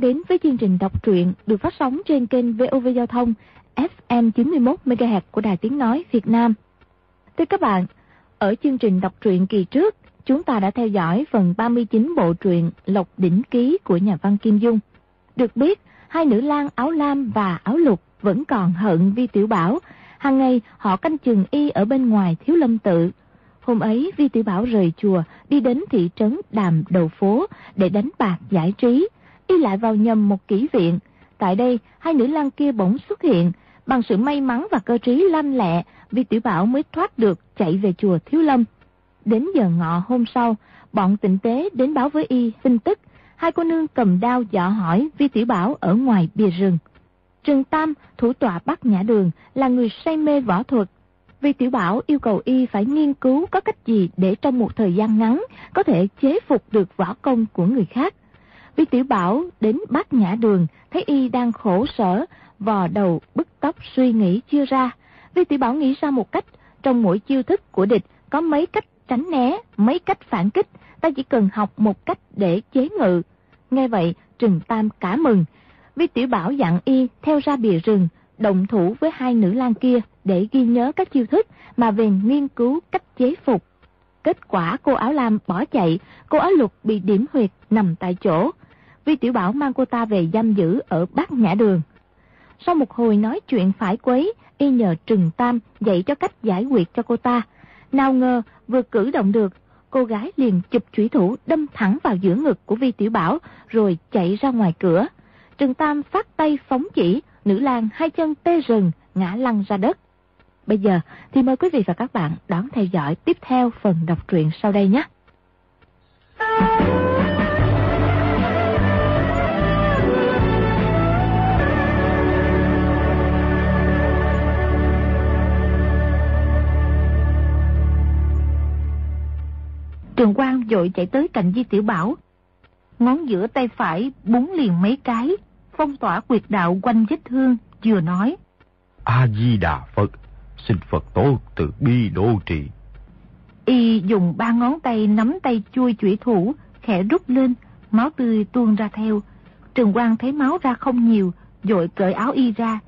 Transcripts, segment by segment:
đang đến với chương trình đọc truyện được phát sóng trên kênh VOV Giao thông FM 91 MHz của Đài Tiếng Nói Việt Nam. Thưa các bạn, ở chương trình đọc truyện kỳ trước, chúng ta đã theo dõi phần 39 bộ truyện Lộc Đỉnh Ký của nhà văn Kim Dung. Được biết, hai nữ lang áo lam và áo lục vẫn còn hận Vi Tiểu Bảo. Hàng ngày họ canh chừng y ở bên ngoài thiếu lâm tự. Hôm ấy Vi Tiểu Bảo rời chùa đi đến thị trấn Đàm Đầu Phố để đánh bạc giải trí. Y lại vào nhầm một kỹ viện. Tại đây, hai nữ lang kia bỗng xuất hiện. Bằng sự may mắn và cơ trí lanh lẹ, Vi Tiểu Bảo mới thoát được chạy về chùa Thiếu Lâm. Đến giờ ngọ hôm sau, bọn tịnh tế đến báo với y tin tức. Hai cô nương cầm đao dọ hỏi Vi Tiểu Bảo ở ngoài bìa rừng. Trừng Tam, thủ tọa Bắc Nhã Đường, là người say mê võ thuật. Vi Tiểu Bảo yêu cầu y phải nghiên cứu có cách gì để trong một thời gian ngắn có thể chế phục được võ công của người khác. Vi Tiểu Bảo đến bát Nhã Đường, thấy y đang khổ sở, vò đầu, bức tóc suy nghĩ chưa ra. Vi Tiểu Bảo nghĩ ra một cách, trong mỗi chiêu thức của địch có mấy cách tránh né, mấy cách phản kích, ta chỉ cần học một cách để chế ngự. Nghe vậy, Trừng Tam cả mừng. Vi Tiểu Bảo dặn y theo ra bìa rừng, động thủ với hai nữ lang kia để ghi nhớ các chiêu thức mà về nghiên cứu cách chế phục. Kết quả cô áo lam bỏ chạy, cô áo lục bị điểm huyệt nằm tại chỗ. Vi Tiểu Bảo mang cô ta về giam giữ ở Bát Nhã Đường. Sau một hồi nói chuyện phải quấy, y nhờ Trừng Tam dạy cho cách giải quyết cho cô ta. Nào ngờ vừa cử động được, cô gái liền chụp chủy thủ đâm thẳng vào giữa ngực của Vi Tiểu Bảo rồi chạy ra ngoài cửa. Trừng Tam phát tay phóng chỉ, nữ lang hai chân tê rừng, ngã lăn ra đất. Bây giờ thì mời quý vị và các bạn đón theo dõi tiếp theo phần đọc truyện sau đây nhé. Trường Quang vội chạy tới cạnh Di Tiểu Bảo. Ngón giữa tay phải búng liền mấy cái, phong tỏa quyệt đạo quanh vết thương, vừa nói. A-di-đà Phật, xin Phật tổ từ bi đô trì. Y dùng ba ngón tay nắm tay chui chủy thủ, khẽ rút lên, máu tươi tuôn ra theo. Trường Quang thấy máu ra không nhiều, vội cởi áo y ra.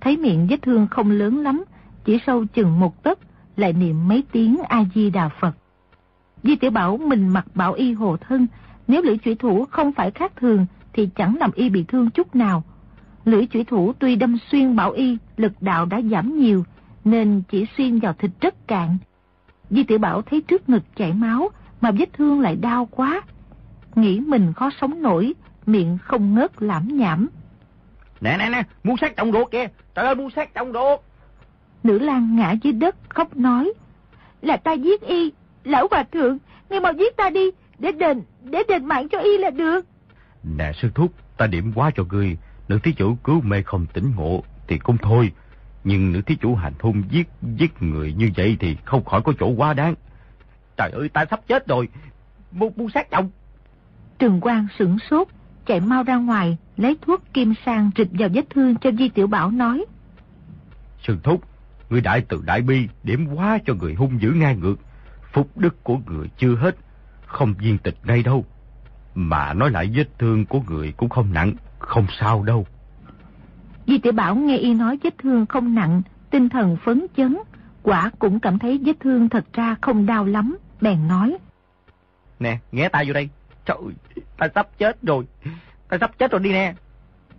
Thấy miệng vết thương không lớn lắm, chỉ sâu chừng một tấc, lại niệm mấy tiếng A-di-đà Phật. Di tiểu Bảo mình mặc bảo y hộ thân, nếu lưỡi chủy thủ không phải khác thường thì chẳng làm y bị thương chút nào. Lưỡi chủy thủ tuy đâm xuyên bảo y, lực đạo đã giảm nhiều, nên chỉ xuyên vào thịt rất cạn. Di tiểu Bảo thấy trước ngực chảy máu, mà vết thương lại đau quá. Nghĩ mình khó sống nổi, miệng không ngớt lãm nhảm. Nè nè nè, muốn sát trong ruột kìa, trời ơi muốn sát trong ruột. Nữ lang ngã dưới đất khóc nói, là ta giết y, Lão hòa thượng, ngươi mau giết ta đi, để đền, để đền mạng cho y là được. Nè sư thúc, ta điểm quá cho ngươi, nữ thí chủ cứu mê không tỉnh ngộ thì cũng thôi. Nhưng nữ thí chủ hành hung giết, giết người như vậy thì không khỏi có chỗ quá đáng. Trời ơi, ta sắp chết rồi, muốn, muốn sát chồng. Trừng Quang sửng sốt, chạy mau ra ngoài, lấy thuốc kim sang rịch vào vết thương cho Di Tiểu Bảo nói. Sư thúc, ngươi đại từ đại bi, điểm quá cho người hung dữ ngang ngược phúc đức của người chưa hết, không viên tịch ngay đâu. Mà nói lại vết thương của người cũng không nặng, không sao đâu. Di tiểu Bảo nghe y nói vết thương không nặng, tinh thần phấn chấn, quả cũng cảm thấy vết thương thật ra không đau lắm, bèn nói. Nè, nghe ta vô đây. Trời ta sắp chết rồi. Ta sắp chết rồi đi nè.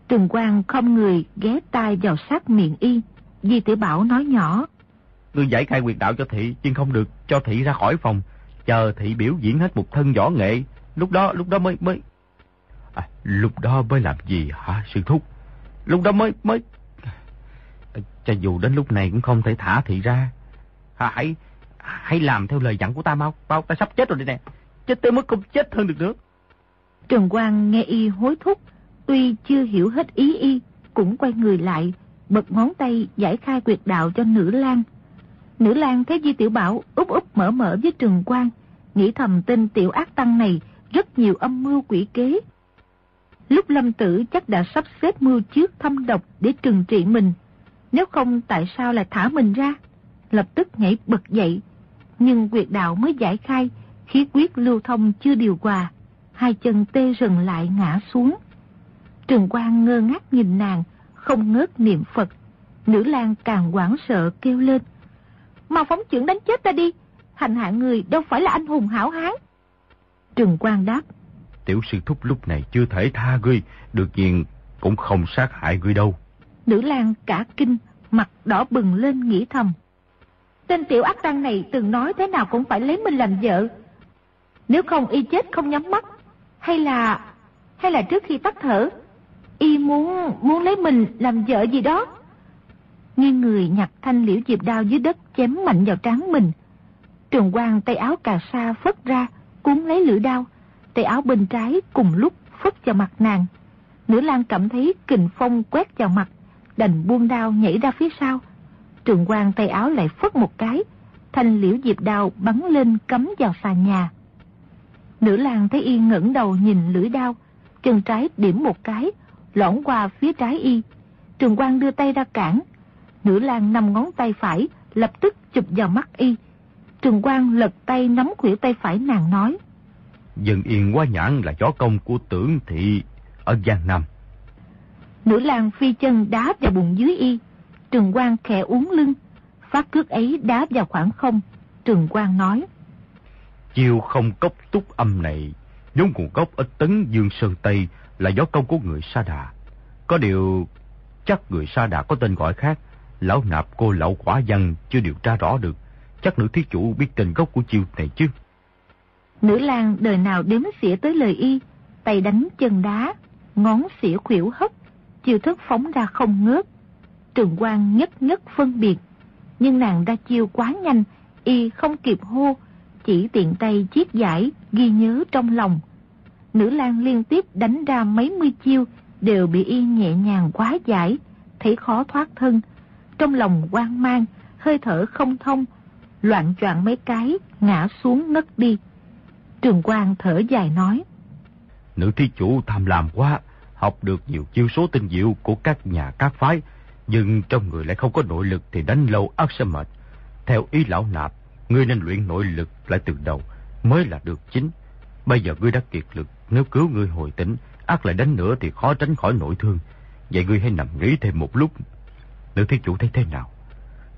Trừng Quang không người ghé tai vào sát miệng y. Di tiểu Bảo nói nhỏ. Ngươi giải khai quyệt đạo cho thị, nhưng không được cho thị ra khỏi phòng. Chờ thị biểu diễn hết một thân võ nghệ. Lúc đó, lúc đó mới... mới... À, lúc đó mới làm gì hả sư thúc? Lúc đó mới... mới... Cho dù đến lúc này cũng không thể thả thị ra. À, hãy... Hãy làm theo lời dặn của ta mau. Mau, ta sắp chết rồi đây nè. Chết tới mức không chết hơn được nữa. Trần Quang nghe y hối thúc. Tuy chưa hiểu hết ý y, cũng quay người lại, bật ngón tay giải khai quyệt đạo cho nữ lang Nữ lang thấy Di Tiểu Bảo úp úp mở mở với Trường Quang, nghĩ thầm tên tiểu ác tăng này rất nhiều âm mưu quỷ kế. Lúc lâm tử chắc đã sắp xếp mưu trước thâm độc để trừng trị mình. Nếu không tại sao lại thả mình ra? Lập tức nhảy bật dậy. Nhưng quyệt đạo mới giải khai, khí quyết lưu thông chưa điều hòa. hai chân tê rần lại ngã xuống. Trường Quang ngơ ngác nhìn nàng, không ngớt niệm Phật. Nữ lang càng quảng sợ kêu lên. Mau phóng trưởng đánh chết ta đi, hành hạ người đâu phải là anh hùng hảo hán. Trường Quang đáp. Tiểu sư thúc lúc này chưa thể tha ngươi, được nhiên cũng không sát hại ngươi đâu. Nữ lang cả kinh, mặt đỏ bừng lên nghĩ thầm. Tên tiểu ác tăng này từng nói thế nào cũng phải lấy mình làm vợ. Nếu không y chết không nhắm mắt, hay là... hay là trước khi tắt thở, y muốn... muốn lấy mình làm vợ gì đó. Nghiêng người nhặt thanh liễu diệp đao dưới đất chém mạnh vào trán mình. Trường quang tay áo cà sa phất ra, cuốn lấy lưỡi đao. Tay áo bên trái cùng lúc phất vào mặt nàng. Nữ lang cảm thấy kình phong quét vào mặt, đành buông đao nhảy ra phía sau. Trường quang tay áo lại phất một cái, thanh liễu diệp đao bắn lên cắm vào xà nhà. Nữ lang thấy y ngẩng đầu nhìn lưỡi đao, chân trái điểm một cái, lõn qua phía trái y. Trường quang đưa tay ra cản. Nữ lang nằm ngón tay phải, lập tức chụp vào mắt y. Trường quang lật tay nắm khuỷu tay phải nàng nói. Dân yên quá nhãn là gió công của tưởng thị ở Giang Nam. Nữ lang phi chân đá vào bụng dưới y. Trường quang khẽ uống lưng. Phát cước ấy đá vào khoảng không. Trường quang nói. Chiêu không cốc túc âm này, vốn nguồn gốc ở Tấn Dương Sơn Tây là gió công của người Sa Đà. Có điều, chắc người Sa Đà có tên gọi khác, lão nạp cô lậu quả văn chưa điều tra rõ được. Chắc nữ thí chủ biết tên gốc của chiêu này chứ. Nữ lang đời nào đếm xỉa tới lời y, tay đánh chân đá, ngón xỉa khuyểu hất, chiêu thức phóng ra không ngớt. Trường quang nhất nhất phân biệt, nhưng nàng ra chiêu quá nhanh, y không kịp hô, chỉ tiện tay chiết giải, ghi nhớ trong lòng. Nữ lang liên tiếp đánh ra mấy mươi chiêu, đều bị y nhẹ nhàng quá giải, thấy khó thoát thân. Trong lòng quan mang, hơi thở không thông, loạn choạng mấy cái, ngã xuống ngất đi. Trường Quang thở dài nói. Nữ thí chủ tham lam quá, học được nhiều chiêu số tinh diệu của các nhà các phái, nhưng trong người lại không có nội lực thì đánh lâu ác sẽ mệt. Theo ý lão nạp, ngươi nên luyện nội lực lại từ đầu, mới là được chính. Bây giờ ngươi đã kiệt lực, nếu cứu ngươi hồi tỉnh, ác lại đánh nữa thì khó tránh khỏi nội thương. Vậy ngươi hãy nằm nghỉ thêm một lúc. Nữ thí chủ thấy thế nào?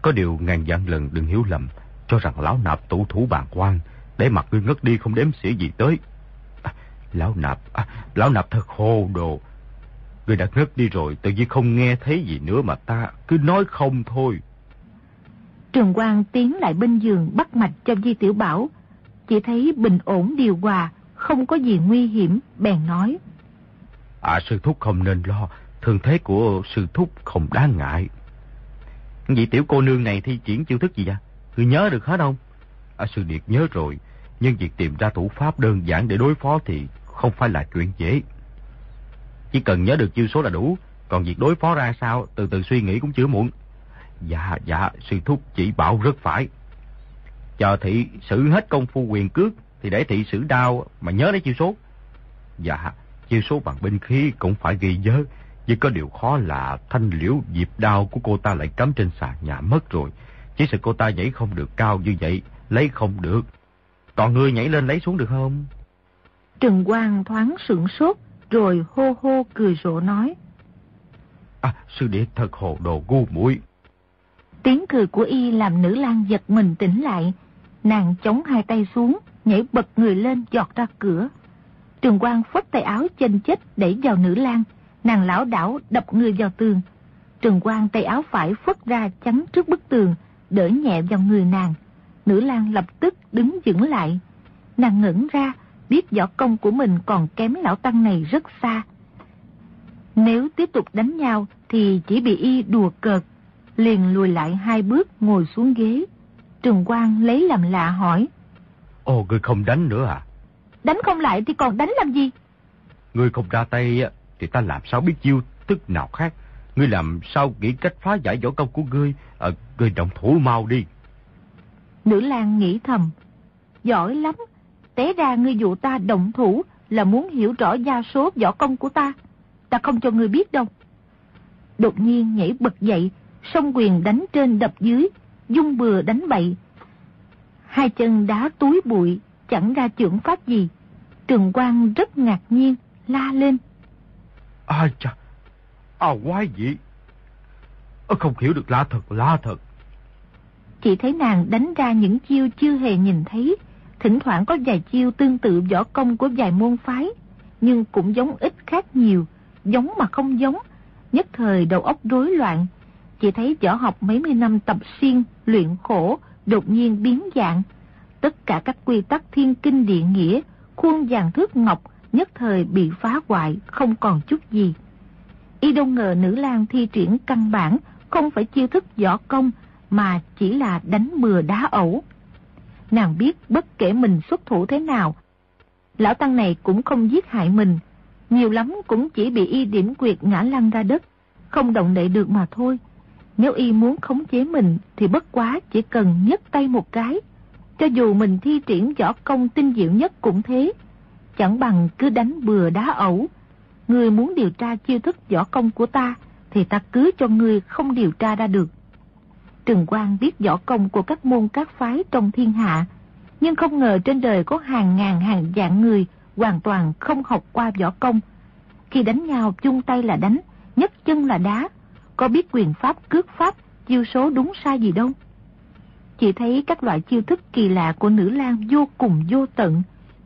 Có điều ngàn vạn lần đừng hiểu lầm, cho rằng lão nạp tụ thủ bàn quan, để mặt ngươi ngất đi không đếm xỉa gì tới. À, lão nạp, à, lão nạp thật hồ đồ. Ngươi đã ngất đi rồi, tự nhiên không nghe thấy gì nữa mà ta cứ nói không thôi. Trường Quang tiến lại bên giường bắt mạch cho Di Tiểu Bảo. Chỉ thấy bình ổn điều hòa, không có gì nguy hiểm, bèn nói. À, sư thúc không nên lo, thương thế của sư thúc không đáng ngại. Vị tiểu cô nương này thi triển chiêu thức gì vậy? Ngươi nhớ được hết không? À, sư Điệt nhớ rồi, nhưng việc tìm ra thủ pháp đơn giản để đối phó thì không phải là chuyện dễ. Chỉ cần nhớ được chiêu số là đủ, còn việc đối phó ra sao, từ từ suy nghĩ cũng chưa muộn. Dạ, dạ, sư thúc chỉ bảo rất phải. Chờ thị xử hết công phu quyền cước, thì để thị xử đao mà nhớ lấy chiêu số. Dạ, chiêu số bằng binh khí cũng phải ghi nhớ. Nhưng có điều khó là thanh liễu dịp đao của cô ta lại cắm trên sàn nhà mất rồi. Chỉ sợ cô ta nhảy không được cao như vậy, lấy không được. Còn ngươi nhảy lên lấy xuống được không? Trừng Quang thoáng sửng sốt, rồi hô hô cười rộ nói. À, sư đệ thật hồ đồ ngu muội. Tiếng cười của y làm nữ lang giật mình tỉnh lại. Nàng chống hai tay xuống, nhảy bật người lên giọt ra cửa. Trường Quang phất tay áo chân chết đẩy vào nữ lang. Nàng lão đảo đập người vào tường. Trường Quang tay áo phải phất ra chắn trước bức tường, đỡ nhẹ vào người nàng. Nữ lang lập tức đứng vững lại. Nàng ngẩn ra, biết võ công của mình còn kém lão tăng này rất xa. Nếu tiếp tục đánh nhau thì chỉ bị y đùa cợt, liền lùi lại hai bước ngồi xuống ghế. Trường Quang lấy làm lạ hỏi. Ồ, ngươi không đánh nữa à? Đánh không lại thì còn đánh làm gì? Ngươi không ra tay thì ta làm sao biết chiêu thức nào khác. Ngươi làm sao nghĩ cách phá giải võ công của ngươi? à, ngươi động thủ mau đi. Nữ lang nghĩ thầm. Giỏi lắm. Té ra ngươi dụ ta động thủ là muốn hiểu rõ gia số võ công của ta. Ta không cho ngươi biết đâu. Đột nhiên nhảy bật dậy, song quyền đánh trên đập dưới, dung bừa đánh bậy. Hai chân đá túi bụi, chẳng ra trưởng pháp gì. Trường Quang rất ngạc nhiên, la lên ai chà, à quái gì? Không hiểu được lạ thật, lạ thật. chị thấy nàng đánh ra những chiêu chưa hề nhìn thấy, thỉnh thoảng có vài chiêu tương tự võ công của vài môn phái, nhưng cũng giống ít khác nhiều, giống mà không giống, nhất thời đầu óc rối loạn. chị thấy võ học mấy mươi năm tập xuyên, luyện khổ, đột nhiên biến dạng. Tất cả các quy tắc thiên kinh địa nghĩa, khuôn vàng thước ngọc, nhất thời bị phá hoại, không còn chút gì. Y đâu ngờ nữ lang thi triển căn bản, không phải chiêu thức võ công, mà chỉ là đánh bừa đá ẩu. Nàng biết bất kể mình xuất thủ thế nào, lão tăng này cũng không giết hại mình, nhiều lắm cũng chỉ bị y điểm quyệt ngã lăn ra đất, không động đậy được mà thôi. Nếu y muốn khống chế mình thì bất quá chỉ cần nhấc tay một cái. Cho dù mình thi triển võ công tinh diệu nhất cũng thế. Chẳng bằng cứ đánh bừa đá ẩu. Người muốn điều tra chiêu thức võ công của ta thì ta cứ cho người không điều tra ra được. Trừng Quang biết võ công của các môn các phái trong thiên hạ, nhưng không ngờ trên đời có hàng ngàn hàng vạn người hoàn toàn không học qua võ công. Khi đánh nhau chung tay là đánh, nhấc chân là đá, có biết quyền pháp cước pháp, chiêu số đúng sai gì đâu. Chỉ thấy các loại chiêu thức kỳ lạ của nữ lang vô cùng vô tận,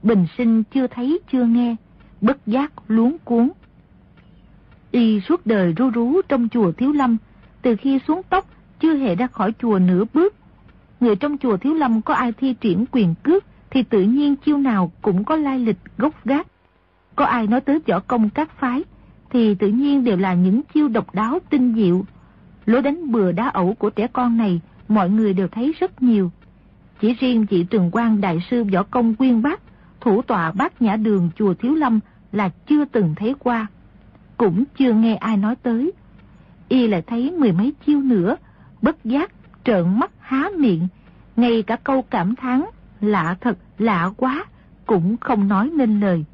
bình sinh chưa thấy chưa nghe, bất giác luống cuốn. Y suốt đời ru rú trong chùa Thiếu Lâm, từ khi xuống tóc chưa hề ra khỏi chùa nửa bước. Người trong chùa Thiếu Lâm có ai thi triển quyền cước thì tự nhiên chiêu nào cũng có lai lịch gốc gác. Có ai nói tới võ công các phái thì tự nhiên đều là những chiêu độc đáo tinh diệu. Lối đánh bừa đá ẩu của trẻ con này mọi người đều thấy rất nhiều. Chỉ riêng chị Trường Quang Đại sư Võ Công Quyên Bác, thủ tọa bác nhã đường chùa Thiếu Lâm là chưa từng thấy qua. Cũng chưa nghe ai nói tới. Y lại thấy mười mấy chiêu nữa, bất giác, trợn mắt há miệng, ngay cả câu cảm thán lạ thật, lạ quá, cũng không nói nên lời.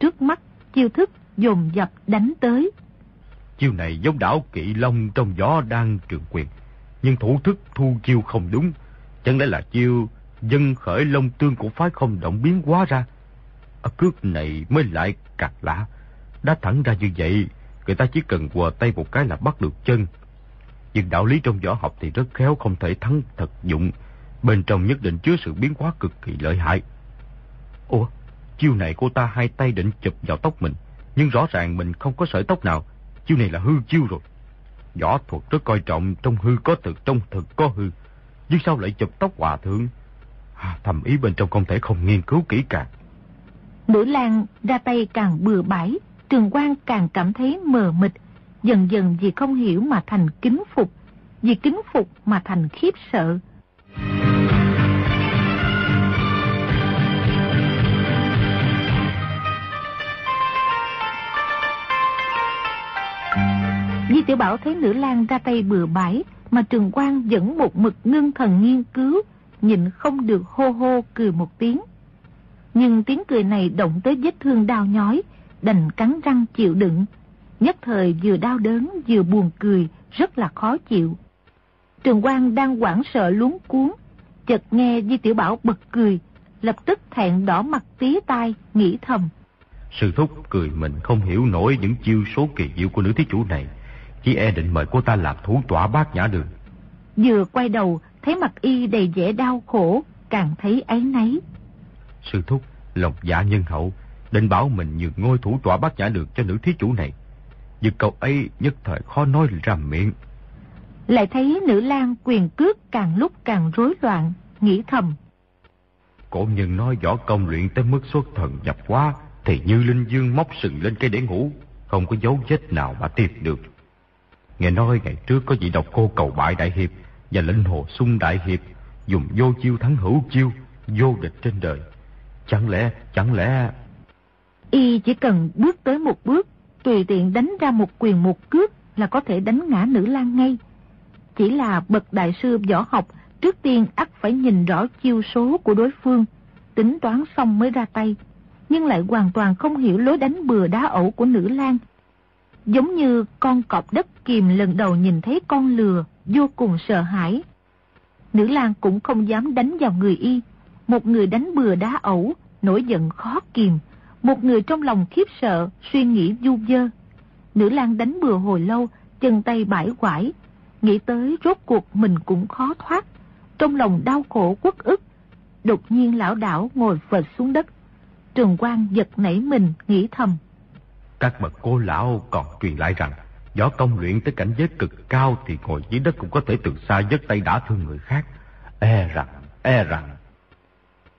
Trước mắt, chiêu thức dồn dập đánh tới. Chiêu này giống đảo kỵ long trong gió đang trường quyền, nhưng thủ thức thu chiêu không đúng. Chẳng lẽ là chiêu dân khởi long tương của phái không động biến hóa ra? Ở cước này mới lại cạc lạ. Đã thẳng ra như vậy, người ta chỉ cần quờ tay một cái là bắt được chân. Nhưng đạo lý trong võ học thì rất khéo không thể thắng thật dụng. Bên trong nhất định chứa sự biến hóa cực kỳ lợi hại. Ủa, chiêu này cô ta hai tay định chụp vào tóc mình. Nhưng rõ ràng mình không có sợi tóc nào. Chiêu này là hư chiêu rồi. Võ thuật rất coi trọng trong hư có thực, trong thực có hư. Nhưng sao lại chụp tóc hòa thượng? Thầm ý bên trong không thể không nghiên cứu kỹ càng. Nữ Lan ra tay càng bừa bãi, Trường quan càng cảm thấy mờ mịt, dần dần vì không hiểu mà thành kính phục, vì kính phục mà thành khiếp sợ. Di Tiểu Bảo thấy nữ lang ra tay bừa bãi, mà Trường quan vẫn một mực ngưng thần nghiên cứu, nhịn không được hô hô cười một tiếng. Nhưng tiếng cười này động tới vết thương đau nhói, đành cắn răng chịu đựng. Nhất thời vừa đau đớn vừa buồn cười, rất là khó chịu. Trường Quang đang quảng sợ luống cuốn, chợt nghe Di Tiểu Bảo bật cười, lập tức thẹn đỏ mặt tía tai, nghĩ thầm. Sư thúc cười mình không hiểu nổi những chiêu số kỳ diệu của nữ thí chủ này. Chỉ e định mời cô ta làm thủ tọa bát nhã đường. Vừa quay đầu, thấy mặt y đầy vẻ đau khổ, càng thấy ấy nấy. Sư thúc, lòng dạ nhân hậu, định bảo mình nhường ngôi thủ tọa bát nhã đường cho nữ thí chủ này. Nhưng cậu ấy nhất thời khó nói ra miệng. Lại thấy nữ lang quyền cước càng lúc càng rối loạn, nghĩ thầm. Cổ nhân nói võ công luyện tới mức xuất thần nhập quá, thì như linh dương móc sừng lên cây để ngủ, không có dấu vết nào mà tìm được. Nghe nói ngày trước có vị độc cô cầu bại đại hiệp và lệnh hồ sung đại hiệp dùng vô chiêu thắng hữu chiêu, vô địch trên đời. Chẳng lẽ, chẳng lẽ... Y chỉ cần bước tới một bước, tùy tiện đánh ra một quyền một cước là có thể đánh ngã nữ lang ngay. Chỉ là bậc đại sư võ học, trước tiên ắt phải nhìn rõ chiêu số của đối phương, tính toán xong mới ra tay, nhưng lại hoàn toàn không hiểu lối đánh bừa đá ẩu của nữ lang. Giống như con cọp đất kìm lần đầu nhìn thấy con lừa, vô cùng sợ hãi. Nữ lang cũng không dám đánh vào người y, một người đánh bừa đá ẩu, nổi giận khó kìm, một người trong lòng khiếp sợ, suy nghĩ du dơ. Nữ lang đánh bừa hồi lâu, chân tay bãi quải, nghĩ tới rốt cuộc mình cũng khó thoát. Trong lòng đau khổ quất ức, đột nhiên lão đảo ngồi phật xuống đất. Trường Quang giật nảy mình, nghĩ thầm. Các bậc cô lão còn truyền lại rằng, võ công luyện tới cảnh giới cực cao thì ngồi dưới đất cũng có thể từ xa giấc tay đã thương người khác. E rằng, e rằng.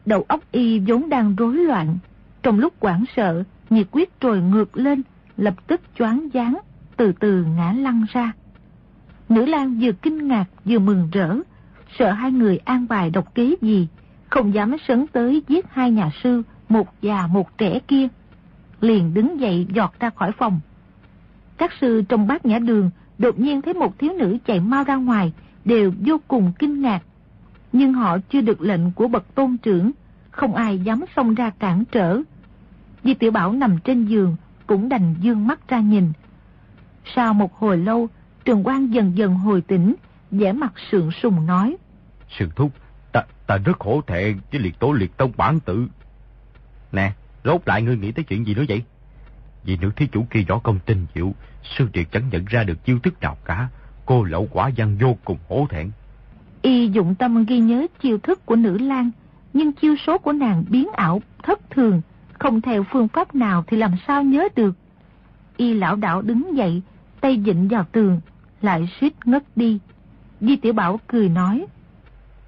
Đầu óc y vốn đang rối loạn. Trong lúc quảng sợ, nhiệt quyết trồi ngược lên, lập tức choáng váng, từ từ ngã lăn ra. Nữ lang vừa kinh ngạc vừa mừng rỡ, sợ hai người an bài độc kế gì, không dám sấn tới giết hai nhà sư, một già một trẻ kia. Liền đứng dậy giọt ra khỏi phòng. Các sư trong bát nhã đường đột nhiên thấy một thiếu nữ chạy mau ra ngoài, đều vô cùng kinh ngạc. Nhưng họ chưa được lệnh của bậc tôn trưởng, không ai dám xông ra cản trở. Di tiểu Bảo nằm trên giường, cũng đành dương mắt ra nhìn. Sau một hồi lâu, Trường Quang dần dần hồi tỉnh, vẻ mặt sượng sùng nói. Sượng thúc, ta, ta rất khổ thẹn với liệt tố liệt tông bản tự. Nè, rốt lại ngươi nghĩ tới chuyện gì nữa vậy? Vì nữ thí chủ kia võ công tinh diệu, sư triệt chẳng nhận ra được chiêu thức nào cả. Cô lậu quả văn vô cùng hổ thẹn. Y dụng tâm ghi nhớ chiêu thức của nữ lang, nhưng chiêu số của nàng biến ảo, thất thường, không theo phương pháp nào thì làm sao nhớ được. Y lão đảo đứng dậy, tay dịnh vào tường, lại suýt ngất đi. Di Tiểu Bảo cười nói.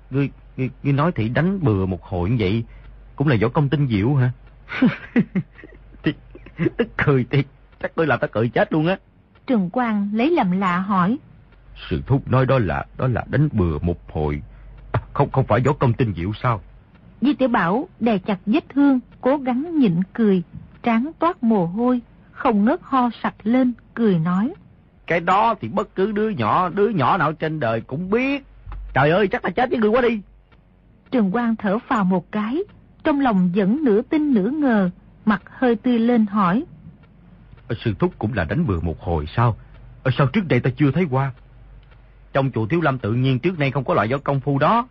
Ngươi, ngươi, ngươi nói thì đánh bừa một hồi như vậy, cũng là võ công tinh diệu hả? tức cười thì chắc tôi làm ta cười chết luôn á. Trường Quang lấy làm lạ hỏi. Sự thúc nói đó là đó là đánh bừa một hồi. À, không không phải võ công tinh diệu sao? Di Tiểu Bảo đè chặt vết thương, cố gắng nhịn cười, trán toát mồ hôi, không ngớt ho sạch lên, cười nói. Cái đó thì bất cứ đứa nhỏ, đứa nhỏ nào trên đời cũng biết. Trời ơi, chắc là chết với người quá đi. Trường Quang thở phào một cái, trong lòng vẫn nửa tin nửa ngờ, mặt hơi tươi lên hỏi. Sư Thúc cũng là đánh bừa một hồi sao? Sao trước đây ta chưa thấy qua? Trong chùa Thiếu Lâm tự nhiên trước nay không có loại võ công phu đó.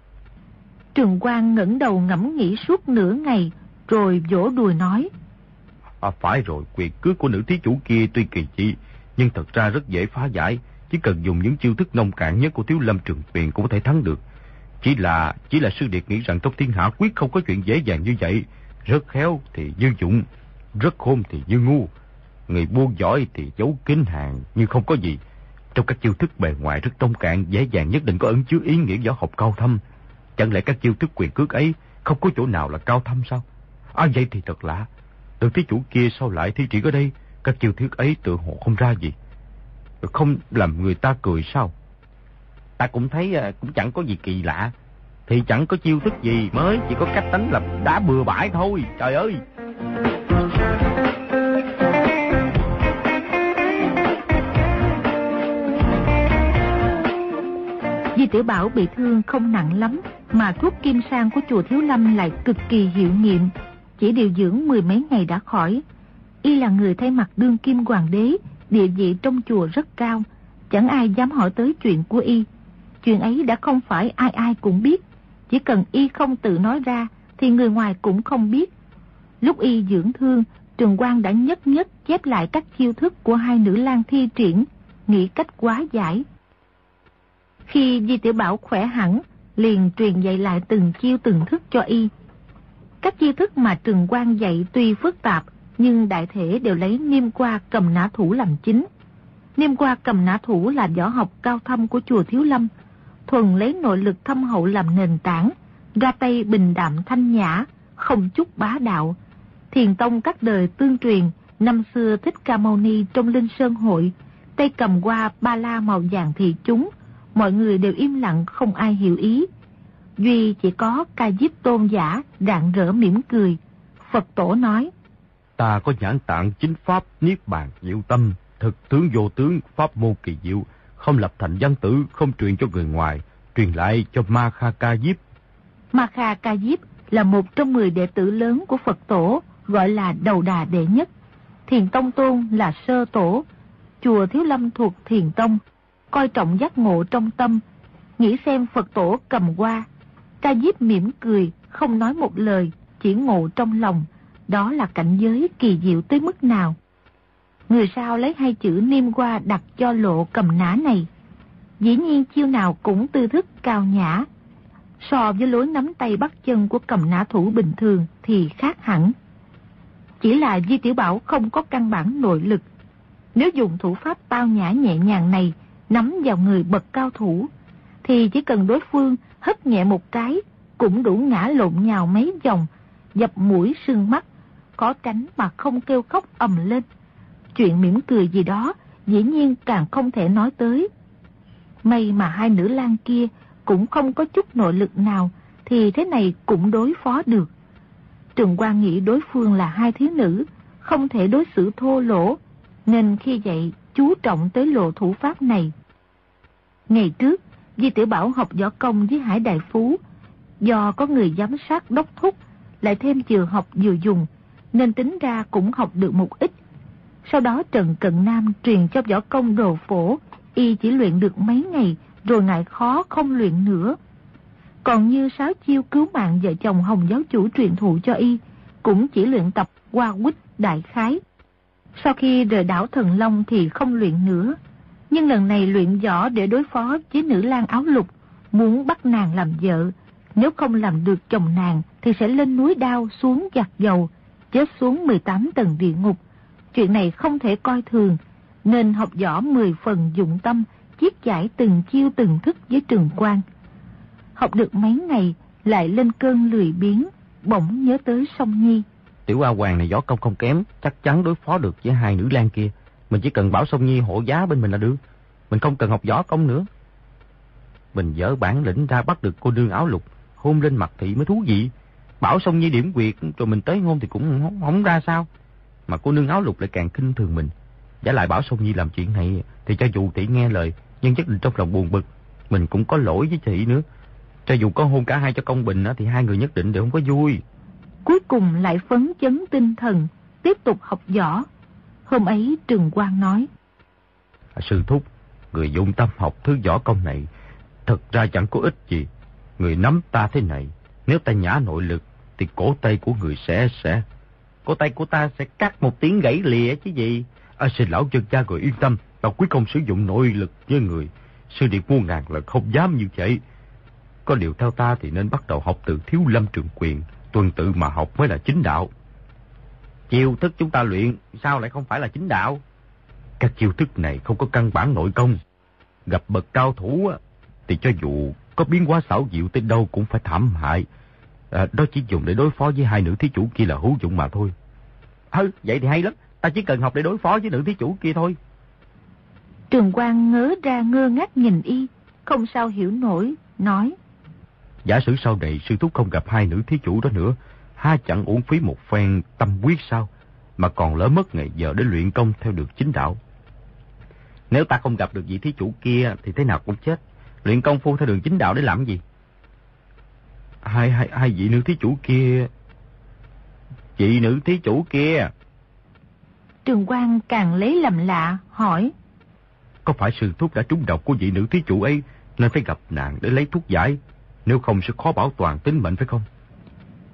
Trường Quang ngẩng đầu ngẫm nghĩ suốt nửa ngày, rồi vỗ đùi nói. À, phải rồi, quyền cước của nữ thí chủ kia tuy kỳ dị, nhưng thật ra rất dễ phá giải. Chỉ cần dùng những chiêu thức nông cạn nhất của Thiếu Lâm Trường Tuyền cũng có thể thắng được. Chỉ là, chỉ là sư điệt nghĩ rằng trong thiên hạ quyết không có chuyện dễ dàng như vậy. Rất khéo thì dư dụng, rất khôn thì dư ngu. Người buôn giỏi thì giấu kín hàng nhưng không có gì. Trong các chiêu thức bề ngoài rất tông cạn, dễ dàng nhất định có ẩn chứa ý nghĩa võ học cao thâm. Chẳng lẽ các chiêu thức quyền cước ấy không có chỗ nào là cao thâm sao? À vậy thì thật lạ. Từ thí chủ kia sao lại thi triển ở đây? Các chiêu thức ấy tự hồ không ra gì. Không làm người ta cười sao? Ta cũng thấy à, cũng chẳng có gì kỳ lạ. Thì chẳng có chiêu thức gì mới, chỉ có cách đánh là đá bừa bãi thôi. Trời ơi! Di Tiểu Bảo bị thương không nặng lắm, mà thuốc kim sang của chùa Thiếu Lâm lại cực kỳ hiệu nghiệm, chỉ điều dưỡng mười mấy ngày đã khỏi. Y là người thay mặt đương kim hoàng đế, địa vị trong chùa rất cao, chẳng ai dám hỏi tới chuyện của Y. Chuyện ấy đã không phải ai ai cũng biết, chỉ cần Y không tự nói ra thì người ngoài cũng không biết. Lúc Y dưỡng thương, Trường Quang đã nhất nhất chép lại các chiêu thức của hai nữ lang thi triển, nghĩ cách quá giải. Khi Di Tiểu Bảo khỏe hẳn, liền truyền dạy lại từng chiêu từng thức cho y. Các chiêu thức mà Trường Quang dạy tuy phức tạp, nhưng đại thể đều lấy niêm qua cầm nã thủ làm chính. Niêm qua cầm nã thủ là võ học cao thâm của chùa Thiếu Lâm, thuần lấy nội lực thâm hậu làm nền tảng, ra tay bình đạm thanh nhã, không chút bá đạo. Thiền tông các đời tương truyền, năm xưa Thích Ca Mâu Ni trong Linh Sơn Hội, tay cầm qua ba la màu vàng thị chúng, mọi người đều im lặng không ai hiểu ý. Duy chỉ có ca diếp tôn giả rạng rỡ mỉm cười. Phật tổ nói, Ta có nhãn tạng chính pháp niết bàn diệu tâm, thực tướng vô tướng pháp môn kỳ diệu, không lập thành văn tử, không truyền cho người ngoài, truyền lại cho Ma Kha Ca Diếp. Ma Kha Ca Diếp là một trong mười đệ tử lớn của Phật tổ, gọi là đầu đà đệ nhất. Thiền Tông Tôn là sơ tổ, chùa Thiếu Lâm thuộc Thiền Tông, coi trọng giác ngộ trong tâm, nghĩ xem Phật tổ cầm qua. Ca Diếp mỉm cười, không nói một lời, chỉ ngộ trong lòng, đó là cảnh giới kỳ diệu tới mức nào. Người sao lấy hai chữ niêm qua đặt cho lộ cầm nã này. Dĩ nhiên chiêu nào cũng tư thức cao nhã. So với lối nắm tay bắt chân của cầm nã thủ bình thường thì khác hẳn. Chỉ là Di Tiểu Bảo không có căn bản nội lực. Nếu dùng thủ pháp tao nhã nhẹ nhàng này nắm vào người bậc cao thủ, thì chỉ cần đối phương hất nhẹ một cái cũng đủ ngã lộn nhào mấy vòng, dập mũi sưng mắt, có tránh mà không kêu khóc ầm lên. Chuyện mỉm cười gì đó dĩ nhiên càng không thể nói tới. May mà hai nữ lang kia cũng không có chút nội lực nào thì thế này cũng đối phó được. trường Quan nghĩ đối phương là hai thiếu nữ, không thể đối xử thô lỗ, nên khi vậy chú trọng tới lộ thủ pháp này. Ngày trước, Di Tử Bảo học võ công với Hải Đại Phú, do có người giám sát đốc thúc, lại thêm vừa học vừa dùng, nên tính ra cũng học được một ít. Sau đó Trần Cận Nam truyền cho võ công đồ phổ, y chỉ luyện được mấy ngày, rồi ngại khó không luyện nữa. Còn như sáu chiêu cứu mạng vợ chồng Hồng giáo chủ truyền thụ cho y, cũng chỉ luyện tập qua quýt đại khái. Sau khi rời đảo Thần Long thì không luyện nữa. Nhưng lần này luyện võ để đối phó với nữ lang áo lục, muốn bắt nàng làm vợ. Nếu không làm được chồng nàng thì sẽ lên núi đao xuống giặt dầu, chết xuống 18 tầng địa ngục. Chuyện này không thể coi thường, nên học võ 10 phần dụng tâm, chiết giải từng chiêu từng thức với trường quan. Học được mấy ngày, lại lên cơn lười biếng, bỗng nhớ tới sông Nhi. Tiểu A Hoàng này võ công không kém, chắc chắn đối phó được với hai nữ lang kia. Mình chỉ cần bảo sông Nhi hộ giá bên mình là được. Mình không cần học võ công nữa. Mình dở bản lĩnh ra bắt được cô nương áo lục, hôn lên mặt thị mới thú vị. Bảo sông Nhi điểm quyệt, rồi mình tới hôn thì cũng không, không ra sao. Mà cô nương áo lục lại càng kinh thường mình. Giả lại bảo sông Nhi làm chuyện này, thì cho dù thị nghe lời, nhưng chắc định trong lòng buồn bực. Mình cũng có lỗi với chị nữa. Cho dù có hôn cả hai cho công bình thì hai người nhất định đều không có vui. Cuối cùng lại phấn chấn tinh thần, tiếp tục học võ. Hôm ấy Trừng Quang nói. À, sư thúc, người dụng tâm học thứ võ công này, thật ra chẳng có ích gì. Người nắm ta thế này, nếu ta nhả nội lực, thì cổ tay của người sẽ sẽ... Cổ tay của ta sẽ cắt một tiếng gãy lìa chứ gì. À, xin lão chân cha người yên tâm, ta quyết không sử dụng nội lực với người. Sư điệp muôn ngàn là không dám như vậy. Có điều theo ta thì nên bắt đầu học từ thiếu lâm trường quyền, tuần tự mà học mới là chính đạo. Chiêu thức chúng ta luyện, sao lại không phải là chính đạo? Các chiêu thức này không có căn bản nội công. Gặp bậc cao thủ thì cho dù có biến hóa xảo diệu tới đâu cũng phải thảm hại. À, đó chỉ dùng để đối phó với hai nữ thí chủ kia là hữu dụng mà thôi. Ừ, vậy thì hay lắm. Ta chỉ cần học để đối phó với nữ thí chủ kia thôi. Trường Quang ngớ ra ngơ ngác nhìn y, không sao hiểu nổi, nói. Giả sử sau này sư thúc không gặp hai nữ thí chủ đó nữa, ha chẳng uổng phí một phen tâm quyết sao, mà còn lỡ mất ngày giờ để luyện công theo được chính đạo. Nếu ta không gặp được vị thí chủ kia thì thế nào cũng chết. Luyện công phu theo đường chính đạo để làm gì? Hai, hai, hai vị nữ thí chủ kia... Chị nữ thí chủ kia... Trường Quang càng lấy lầm lạ, hỏi. Có phải sư thúc đã trúng độc của vị nữ thí chủ ấy nên phải gặp nàng để lấy thuốc giải? Nếu không sẽ khó bảo toàn tính mệnh phải không?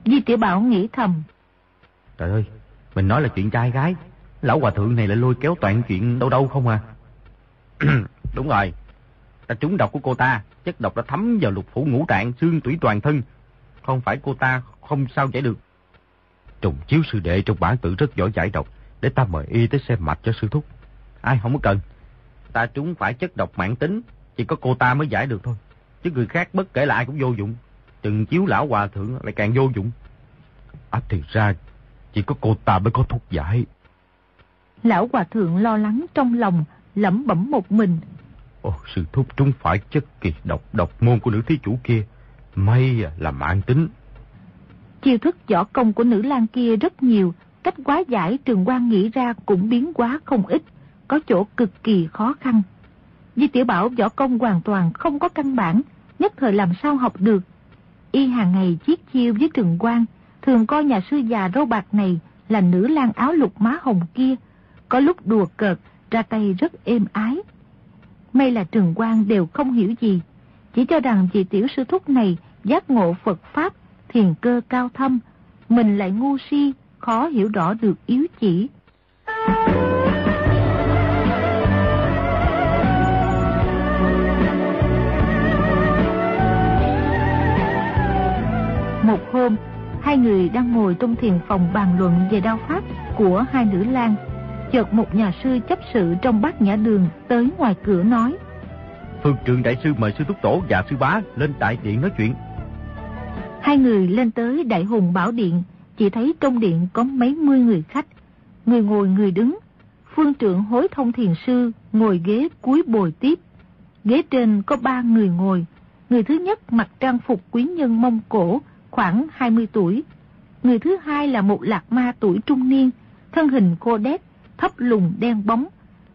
Di Tiểu Bảo nghĩ thầm. Trời ơi, mình nói là chuyện trai gái. Lão hòa thượng này lại lôi kéo toàn chuyện đâu đâu không à? Đúng rồi. Ta trúng độc của cô ta. Chất độc đã thấm vào lục phủ ngũ tạng, xương tủy toàn thân. Không phải cô ta không sao giải được. Trùng chiếu sư đệ trong bản tự rất giỏi giải độc. Để ta mời y tới xem mạch cho sư thúc. Ai không có cần. Ta trúng phải chất độc mạng tính. Chỉ có cô ta mới giải được thôi. Chứ người khác bất kể là ai cũng vô dụng. Trừng chiếu lão hòa thượng lại càng vô dụng. À thì ra chỉ có cô ta mới có thuốc giải. Lão hòa thượng lo lắng trong lòng, lẩm bẩm một mình. Ồ, sư thúc trúng phải chất kỳ độc độc môn của nữ thí chủ kia. May là mạng tính. Chiêu thức võ công của nữ lang kia rất nhiều, cách quá giải trường quan nghĩ ra cũng biến quá không ít, có chỗ cực kỳ khó khăn. Di tiểu Bảo võ công hoàn toàn không có căn bản, nhất thời làm sao học được. Y hàng ngày chiết chiêu với trường quan, thường coi nhà sư già râu bạc này là nữ lang áo lục má hồng kia, có lúc đùa cợt, ra tay rất êm ái. May là trường quan đều không hiểu gì, chỉ cho rằng vị tiểu sư thúc này giác ngộ Phật Pháp, thiền cơ cao thâm, mình lại ngu si, khó hiểu rõ được yếu chỉ. Một hôm, hai người đang ngồi trong thiền phòng bàn luận về đao pháp của hai nữ lang. Chợt một nhà sư chấp sự trong bát nhã đường tới ngoài cửa nói. Phương trường đại sư mời sư thúc tổ và sư bá lên đại điện nói chuyện. Hai người lên tới đại hùng bảo điện, chỉ thấy trong điện có mấy mươi người khách. Người ngồi người đứng. Phương trượng hối thông thiền sư ngồi ghế cuối bồi tiếp. Ghế trên có ba người ngồi. Người thứ nhất mặc trang phục quý nhân Mông Cổ, khoảng 20 tuổi. Người thứ hai là một lạc ma tuổi trung niên, thân hình cô đét, thấp lùn đen bóng.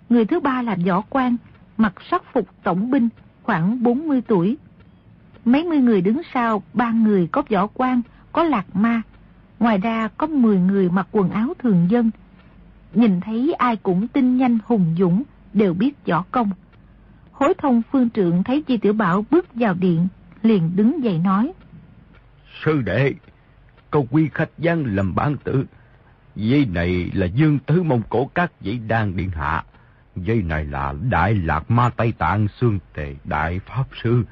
Người thứ ba là võ quan, mặc sắc phục tổng binh, khoảng 40 tuổi. Mấy mươi người đứng sau, ba người có võ quan, có lạc ma. Ngoài ra có 10 người mặc quần áo thường dân. Nhìn thấy ai cũng tinh nhanh hùng dũng, đều biết võ công. Hối thông phương trượng thấy di Tiểu Bảo bước vào điện, liền đứng dậy nói. Sư đệ, câu quy khách gian làm bản tử. Dây này là dương tứ mông cổ các dãy đang điện hạ. Dây này là Đại Lạc Ma Tây Tạng Xương Tề Đại Pháp Sư.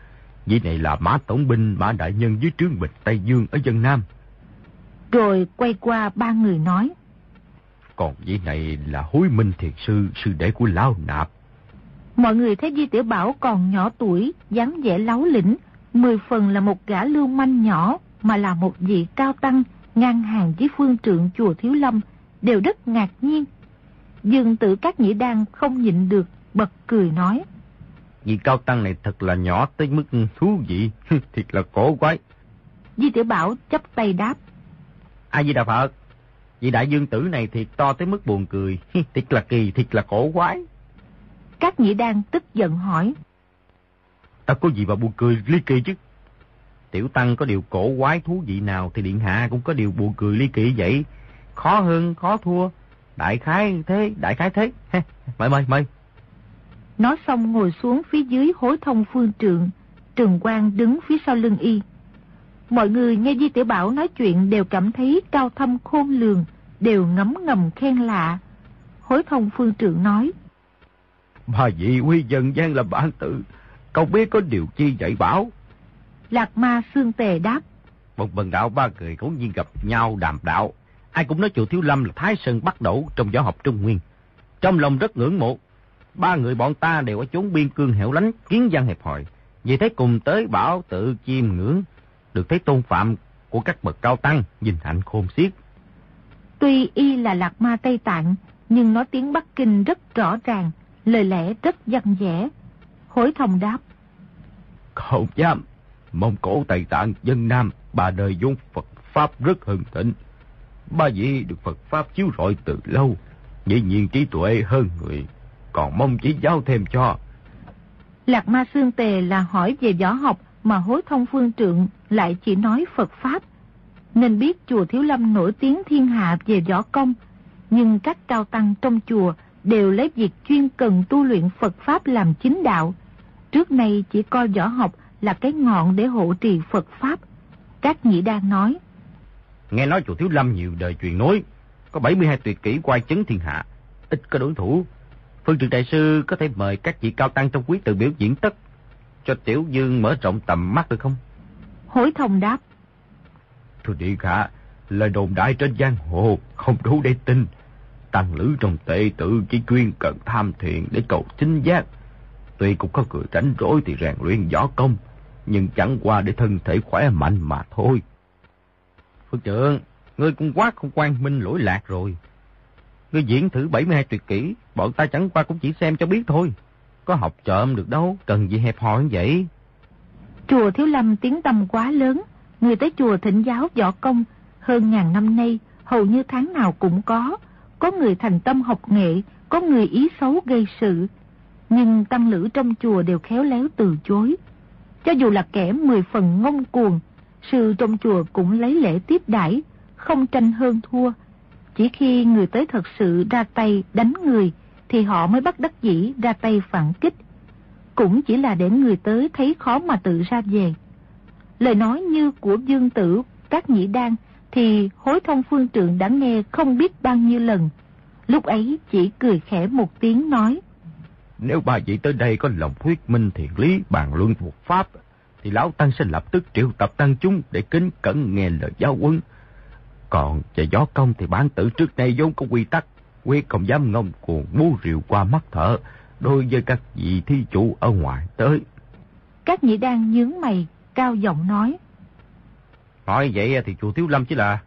Dây này là Mã Tổng Binh Mã Đại Nhân dưới trướng Bịch Tây Dương ở dân Nam. Rồi quay qua ba người nói. Còn dây này là Hối Minh Thiệt Sư, sư đệ của Lão Nạp. Mọi người thấy Di Tiểu Bảo còn nhỏ tuổi, dáng vẻ láo lĩnh, mười phần là một gã lưu manh nhỏ, mà là một vị cao tăng, ngang hàng với phương trượng chùa Thiếu Lâm, đều rất ngạc nhiên. Dương tử các nhĩ đan không nhịn được, bật cười nói. Vị cao tăng này thật là nhỏ tới mức thú vị, thiệt là cổ quái. Di Tiểu Bảo chấp tay đáp. Ai Di Đà Phật, vị đại dương tử này thiệt to tới mức buồn cười, thiệt là kỳ, thiệt là cổ quái. Các nhĩ đan tức giận hỏi. Ta có gì mà buồn cười ly kỳ chứ? Tiểu Tăng có điều cổ quái thú vị nào thì Điện Hạ cũng có điều buồn cười ly kỳ vậy. Khó hơn, khó thua. Đại khái thế, đại khái thế. mời mời mời. Nói xong ngồi xuống phía dưới hối thông phương trượng. Trừng Quang đứng phía sau lưng y. Mọi người nghe Di Tiểu Bảo nói chuyện đều cảm thấy cao thâm khôn lường, đều ngấm ngầm khen lạ. Hối thông phương trượng nói. Bà vị quy dân gian là bản tự, không biết có điều chi dạy bảo. Lạc ma xương tề đáp. Một vần đạo ba người ngẫu nhiên gặp nhau đàm đạo. Ai cũng nói chùa Thiếu Lâm là Thái Sơn bắt đầu trong võ học Trung Nguyên. Trong lòng rất ngưỡng mộ. Ba người bọn ta đều ở chốn biên cương hẻo lánh, kiến văn hẹp hòi. Vì thế cùng tới bảo tự chiêm ngưỡng, được thấy tôn phạm của các bậc cao tăng, nhìn hạnh khôn xiết. Tuy y là lạc ma Tây Tạng, nhưng nói tiếng Bắc Kinh rất rõ ràng, lời lẽ rất văn vẻ. Hối thông đáp. Không dám, Mông Cổ Tây Tạng dân Nam, ba đời vốn Phật Pháp rất hưng thịnh. Ba vị được Phật Pháp chiếu rọi từ lâu, dĩ nhiên trí tuệ hơn người, còn mong chỉ giáo thêm cho. Lạc Ma Sương Tề là hỏi về võ học mà hối thông phương trượng lại chỉ nói Phật Pháp. Nên biết chùa Thiếu Lâm nổi tiếng thiên hạ về võ công, nhưng các cao tăng trong chùa đều lấy việc chuyên cần tu luyện Phật Pháp làm chính đạo. Trước nay chỉ coi võ học là cái ngọn để hộ trì Phật Pháp. Các nhị đang nói. Nghe nói chùa Thiếu Lâm nhiều đời truyền nối, có 72 tuyệt kỹ quay chấn thiên hạ, ít có đối thủ. Phương trường đại sư có thể mời các vị cao tăng trong quý tự biểu diễn tất, cho Tiểu Dương mở rộng tầm mắt được không? Hối thông đáp. Thưa điện hạ, lời đồn đại trên giang hồ không đủ để tin. Tăng lữ trong tệ tự chỉ chuyên cần tham thiền để cầu chính giác. Tuy cũng có người rảnh rỗi thì rèn luyện võ công, nhưng chẳng qua để thân thể khỏe mạnh mà thôi. Phương trưởng, ngươi cũng quá không quan minh lỗi lạc rồi. Ngươi diễn thử 72 tuyệt kỹ, bọn ta chẳng qua cũng chỉ xem cho biết thôi. Có học trộm được đâu, cần gì hẹp hòi vậy. Chùa Thiếu Lâm tiếng tâm quá lớn, người tới chùa thỉnh giáo võ công, hơn ngàn năm nay, hầu như tháng nào cũng có. Có người thành tâm học nghệ, có người ý xấu gây sự. Nhưng tăng lữ trong chùa đều khéo léo từ chối. Cho dù là kẻ mười phần ngông cuồng, sư trong chùa cũng lấy lễ tiếp đãi không tranh hơn thua. Chỉ khi người tới thật sự ra tay đánh người, thì họ mới bắt đắc dĩ ra tay phản kích. Cũng chỉ là để người tới thấy khó mà tự ra về. Lời nói như của Dương Tử, các nhĩ đan thì hối thông phương trượng đã nghe không biết bao nhiêu lần. Lúc ấy chỉ cười khẽ một tiếng nói. Nếu bà vị tới đây có lòng thuyết minh thiện lý bàn luận thuộc pháp, thì Lão Tăng sẽ lập tức triệu tập tăng chúng để kính cẩn nghe lời giáo huấn. Còn về gió công thì bản tử trước nay vốn có quy tắc, quyết không dám ngông cuồng bú rượu qua mắt thở, đối với các vị thi chủ ở ngoài tới. Các nhị đang nhướng mày, cao giọng nói. Nói vậy thì chùa Thiếu Lâm chỉ là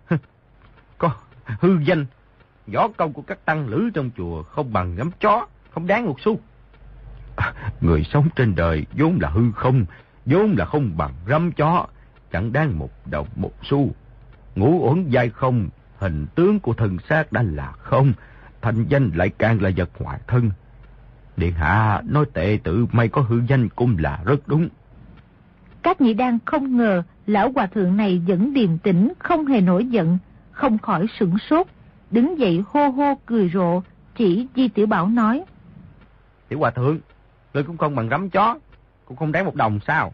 có hư danh. Võ công của các tăng lữ trong chùa không bằng ngắm chó, không đáng một xu. người sống trên đời vốn là hư không, vốn là không bằng rắm chó, chẳng đáng một đồng một xu. Ngũ uẩn dai không, hình tướng của thân xác đã là không, thành danh lại càng là vật ngoại thân. Điện hạ nói tệ tự may có hư danh cũng là rất đúng. Các nhị đang không ngờ lão hòa thượng này vẫn điềm tĩnh, không hề nổi giận, không khỏi sửng sốt, đứng dậy hô hô cười rộ, chỉ Di Tiểu Bảo nói. Tiểu hòa thượng, ngươi cũng không bằng rắm chó, cũng không đáng một đồng sao?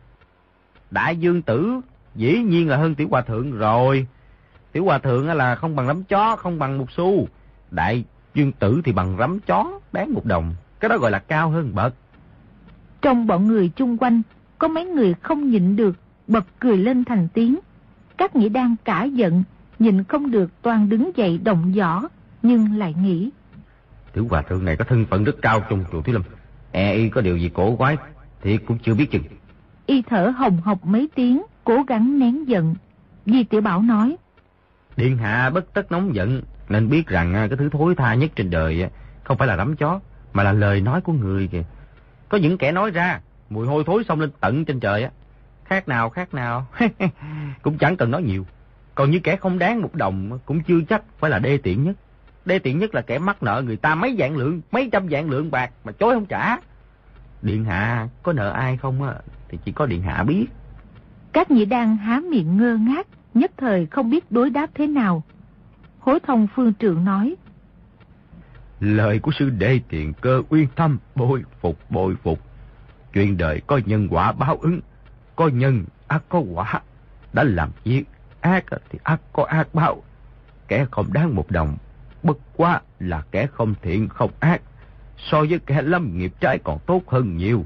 Đại dương tử dĩ nhiên là hơn tiểu hòa thượng rồi. Tiểu hòa thượng là không bằng rắm chó, không bằng một xu. Đại dương tử thì bằng rắm chó, đáng một đồng. Cái đó gọi là cao hơn bậc. Trong bọn người chung quanh, có mấy người không nhịn được, bật cười lên thành tiếng. Các nghĩ đang cả giận, nhìn không được toàn đứng dậy động võ, nhưng lại nghĩ. Tiểu hòa thượng này có thân phận rất cao trong chùa Thiếu Lâm. E y có điều gì cổ quái, thì cũng chưa biết chừng. Y thở hồng hộc mấy tiếng, cố gắng nén giận. Di Tiểu Bảo nói. Điện hạ bất tất nóng giận, nên biết rằng cái thứ thối tha nhất trên đời không phải là rắm chó, mà là lời nói của người kìa. Có những kẻ nói ra, mùi hôi thối xông lên tận trên trời á. Khác nào khác nào, cũng chẳng cần nói nhiều. Còn như kẻ không đáng một đồng cũng chưa chắc phải là đê tiện nhất. Đê tiện nhất là kẻ mắc nợ người ta mấy vạn lượng, mấy trăm vạn lượng bạc mà chối không trả. Điện hạ có nợ ai không á, thì chỉ có điện hạ biết. Các nhị đang há miệng ngơ ngác, nhất thời không biết đối đáp thế nào. Hối thông phương trượng nói. Lời của sư đệ tiền cơ uyên thâm, bồi phục bồi phục. Chuyện đời có nhân quả báo ứng, có nhân ác có quả. Đã làm việc ác thì ác có ác báo. Kẻ không đáng một đồng, bất quá là kẻ không thiện không ác. So với kẻ lâm nghiệp trái còn tốt hơn nhiều.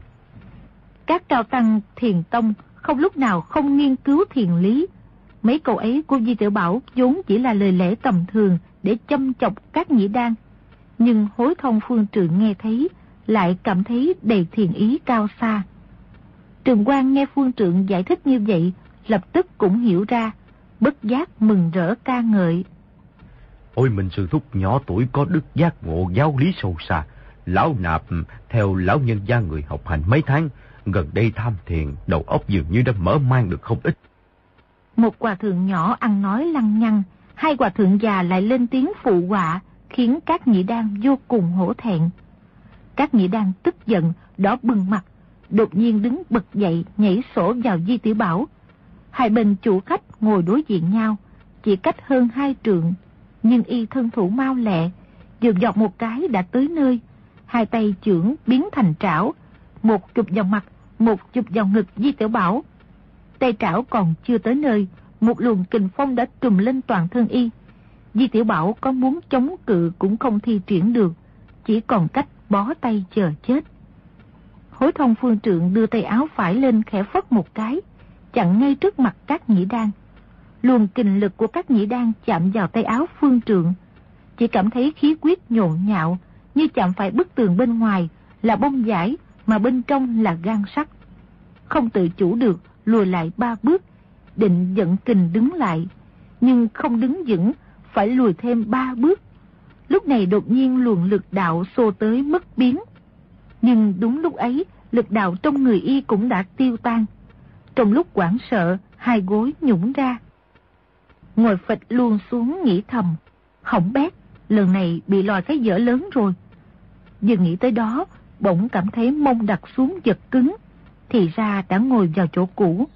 Các cao tăng thiền tông không lúc nào không nghiên cứu thiền lý. Mấy câu ấy của Di Tiểu Bảo vốn chỉ là lời lẽ tầm thường để châm chọc các nhĩ đan. Nhưng hối thông phương trượng nghe thấy, lại cảm thấy đầy thiền ý cao xa. Trường quan nghe phương trượng giải thích như vậy, lập tức cũng hiểu ra, bất giác mừng rỡ ca ngợi. Ôi mình sư thúc nhỏ tuổi có đức giác ngộ giáo lý sâu xa. Lão nạp theo lão nhân gia người học hành mấy tháng, gần đây tham thiền, đầu óc dường như đã mở mang được không ít. Một hòa thượng nhỏ ăn nói lăng nhăng, hai hòa thượng già lại lên tiếng phụ họa, khiến các nhị đan vô cùng hổ thẹn. Các nhị đan tức giận, đỏ bừng mặt, đột nhiên đứng bật dậy nhảy sổ vào Di Tiểu Bảo. Hai bên chủ khách ngồi đối diện nhau, chỉ cách hơn hai trượng, nhưng y thân thủ mau lẹ, vừa dọc một cái đã tới nơi, hai tay trưởng biến thành trảo, một chụp vào mặt, một chụp vào ngực Di Tiểu Bảo. Tay trảo còn chưa tới nơi, một luồng kình phong đã trùm lên toàn thân y. Di Tiểu Bảo có muốn chống cự cũng không thi triển được, chỉ còn cách bó tay chờ chết. Hối thông phương trượng đưa tay áo phải lên khẽ phất một cái, chặn ngay trước mặt các nhĩ đan. Luồng kình lực của các nhĩ đan chạm vào tay áo phương trượng. Chỉ cảm thấy khí quyết nhộn nhạo, như chạm phải bức tường bên ngoài là bông giải mà bên trong là gan sắt. Không tự chủ được, lùi lại ba bước, định dẫn kình đứng lại, nhưng không đứng vững, phải lùi thêm ba bước. Lúc này đột nhiên luồng lực đạo xô tới mất biến. Nhưng đúng lúc ấy, lực đạo trong người y cũng đã tiêu tan. Trong lúc quảng sợ, hai gối nhũng ra. Ngồi phịch luôn xuống nghĩ thầm, hỏng bét, lần này bị lòi cái dở lớn rồi. Vừa nghĩ tới đó, bỗng cảm thấy mông đặt xuống giật cứng, thì ra đã ngồi vào chỗ cũ.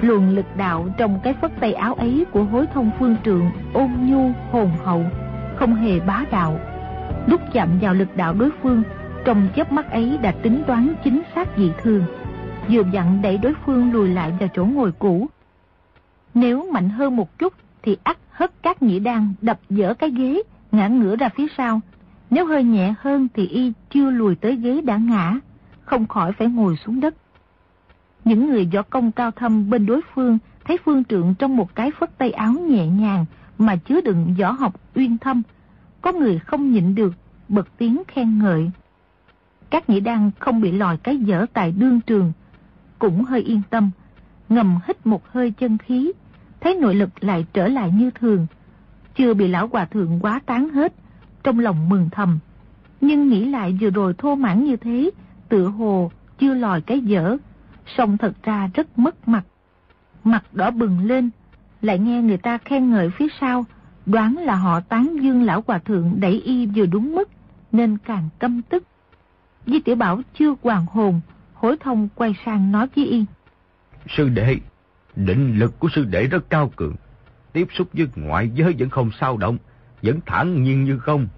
Luồng lực đạo trong cái phất tay áo ấy của hối thông phương trượng ôn nhu, hồn hậu, không hề bá đạo. Lúc chạm vào lực đạo đối phương, trong chớp mắt ấy đã tính toán chính xác dị thường, vừa dặn đẩy đối phương lùi lại vào chỗ ngồi cũ. Nếu mạnh hơn một chút thì ắt hất các nhĩ đan đập dở cái ghế, ngã ngửa ra phía sau. Nếu hơi nhẹ hơn thì y chưa lùi tới ghế đã ngã, không khỏi phải ngồi xuống đất. Những người võ công cao thâm bên đối phương thấy phương trượng trong một cái phất tay áo nhẹ nhàng mà chứa đựng võ học uyên thâm. Có người không nhịn được, bật tiếng khen ngợi. Các nhĩ đan không bị lòi cái dở tại đương trường, cũng hơi yên tâm, ngầm hít một hơi chân khí, thấy nội lực lại trở lại như thường, chưa bị lão hòa thượng quá tán hết, trong lòng mừng thầm. Nhưng nghĩ lại vừa rồi thô mãn như thế, tựa hồ chưa lòi cái dở, song thật ra rất mất mặt. Mặt đỏ bừng lên, lại nghe người ta khen ngợi phía sau, đoán là họ tán dương lão hòa thượng đẩy y vừa đúng mức, nên càng căm tức. Di tiểu Bảo chưa hoàn hồn, hối thông quay sang nói với y. Sư đệ, định lực của sư đệ rất cao cường, tiếp xúc với ngoại giới vẫn không sao động, vẫn thản nhiên như không.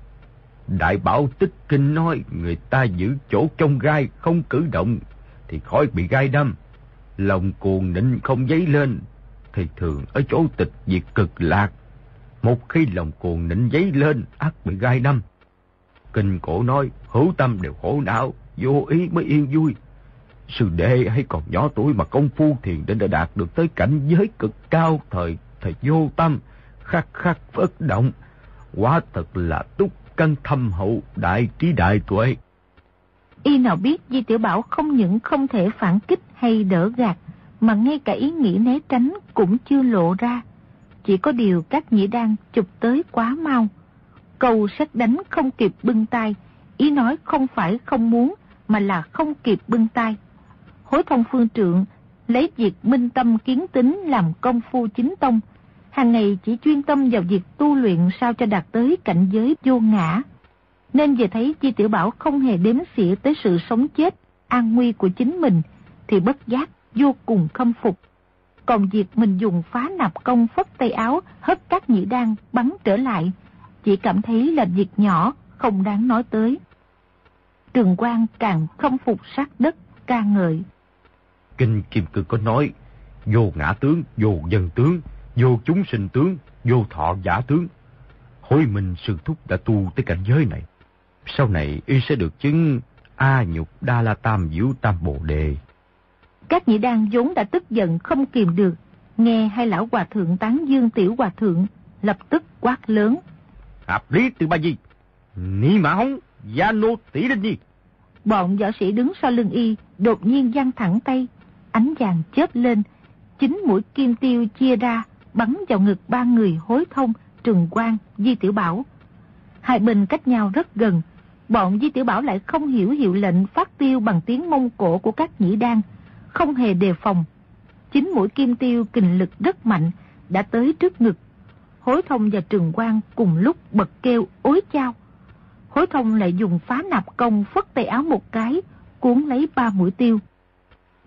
Đại bảo tích kinh nói người ta giữ chỗ trong gai không cử động thì khỏi bị gai đâm. Lòng cuồng nịnh không dấy lên thì thường ở chỗ tịch diệt cực lạc. Một khi lòng cuồng nịnh dấy lên ác bị gai đâm. Kinh cổ nói hữu tâm đều khổ não, vô ý mới yên vui. Sư đệ hay còn nhỏ tuổi mà công phu thiền định đã đạt được tới cảnh giới cực cao thời thời vô tâm, khắc khắc bất động. Quá thật là túc căn thâm hậu, đại trí đại tuệ. Y nào biết Di Tiểu Bảo không những không thể phản kích hay đỡ gạt, mà ngay cả ý nghĩ né tránh cũng chưa lộ ra. Chỉ có điều các nhĩ đang chụp tới quá mau. Cầu sách đánh không kịp bưng tay, ý nói không phải không muốn, mà là không kịp bưng tay khối thông phương trượng, lấy việc minh tâm kiến tính làm công phu chính tông, hàng ngày chỉ chuyên tâm vào việc tu luyện sao cho đạt tới cảnh giới vô ngã. Nên về thấy Chi Tiểu Bảo không hề đếm xỉa tới sự sống chết, an nguy của chính mình, thì bất giác vô cùng khâm phục. Còn việc mình dùng phá nạp công phất tay áo hất các nhị đan bắn trở lại, chỉ cảm thấy là việc nhỏ, không đáng nói tới. Trường Quang càng khâm phục sát đất, ca ngợi. Kinh Kim Cương có nói, vô ngã tướng, vô dân tướng, vô chúng sinh tướng, vô thọ giả tướng. Hối minh sư thúc đã tu tới cảnh giới này. Sau này y sẽ được chứng A nhục đa la tam diễu tam bồ đề. Các nhị đan vốn đã tức giận không kìm được. Nghe hai lão hòa thượng tán dương tiểu hòa thượng, lập tức quát lớn. Hợp lý từ ba gì? Ni mã hống, gia nô tỷ đinh nhi. Bọn võ sĩ đứng sau lưng y, đột nhiên giăng thẳng tay. Ánh vàng chớp lên, chính mũi kim tiêu chia ra, bắn vào ngực ba người hối thông, Trừng Quang, Di Tiểu Bảo. Hai bên cách nhau rất gần, bọn Di Tiểu Bảo lại không hiểu hiệu lệnh phát tiêu bằng tiếng mông cổ của các nhĩ đan, không hề đề phòng. Chính mũi kim tiêu kình lực rất mạnh, đã tới trước ngực. Hối thông và Trừng Quang cùng lúc bật kêu ối chao. Hối thông lại dùng phá nạp công phất tay áo một cái, cuốn lấy ba mũi tiêu.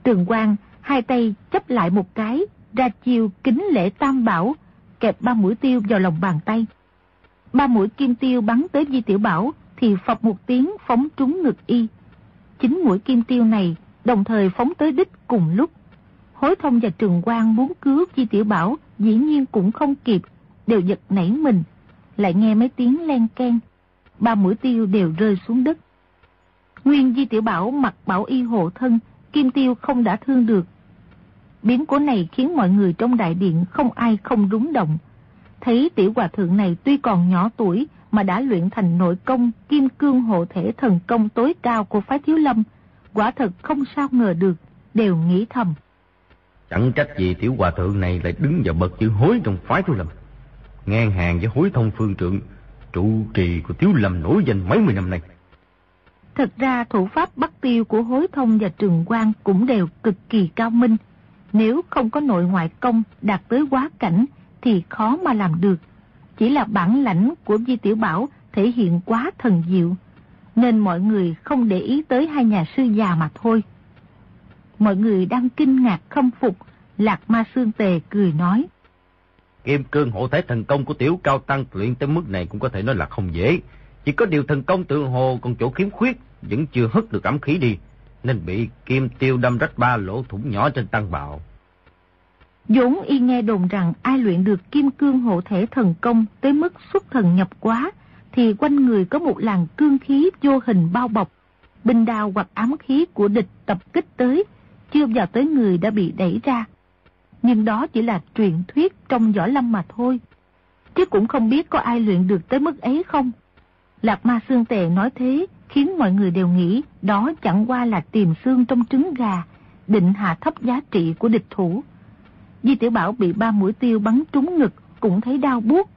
Trường Quang hai tay chấp lại một cái, ra chiêu kính lễ tam bảo, kẹp ba mũi tiêu vào lòng bàn tay. Ba mũi kim tiêu bắn tới Di Tiểu Bảo thì phập một tiếng phóng trúng ngực y. Chính mũi kim tiêu này đồng thời phóng tới đích cùng lúc. Hối thông và Trường Quang muốn cứu Di Tiểu Bảo dĩ nhiên cũng không kịp, đều giật nảy mình. Lại nghe mấy tiếng len ken, ba mũi tiêu đều rơi xuống đất. Nguyên Di Tiểu Bảo mặc bảo y hộ thân, kim tiêu không đã thương được, Biến cố này khiến mọi người trong đại điện không ai không rúng động. Thấy tiểu hòa thượng này tuy còn nhỏ tuổi mà đã luyện thành nội công kim cương hộ thể thần công tối cao của phái thiếu lâm, quả thật không sao ngờ được, đều nghĩ thầm. Chẳng trách gì tiểu hòa thượng này lại đứng vào bậc chữ hối trong phái thiếu lâm. Ngang hàng với hối thông phương trượng, trụ trì của thiếu lâm nổi danh mấy mươi năm nay. Thật ra thủ pháp bắt tiêu của hối thông và trường quan cũng đều cực kỳ cao minh, nếu không có nội ngoại công đạt tới quá cảnh thì khó mà làm được. Chỉ là bản lãnh của Di Tiểu Bảo thể hiện quá thần diệu, nên mọi người không để ý tới hai nhà sư già mà thôi. Mọi người đang kinh ngạc khâm phục, Lạc Ma Sương Tề cười nói. Kim cương hộ thể thần công của Tiểu Cao Tăng luyện tới mức này cũng có thể nói là không dễ. Chỉ có điều thần công tự hồ còn chỗ khiếm khuyết, vẫn chưa hất được ẩm khí đi, nên bị kim tiêu đâm rách ba lỗ thủng nhỏ trên tăng bạo. Dũng y nghe đồn rằng ai luyện được kim cương hộ thể thần công tới mức xuất thần nhập quá, thì quanh người có một làn cương khí vô hình bao bọc. Bình đao hoặc ám khí của địch tập kích tới, chưa vào tới người đã bị đẩy ra. Nhưng đó chỉ là truyền thuyết trong võ lâm mà thôi. Chứ cũng không biết có ai luyện được tới mức ấy không. Lạc ma xương tề nói thế, khiến mọi người đều nghĩ đó chẳng qua là tìm xương trong trứng gà, định hạ thấp giá trị của địch thủ. Di Tiểu Bảo bị ba mũi tiêu bắn trúng ngực, cũng thấy đau buốt.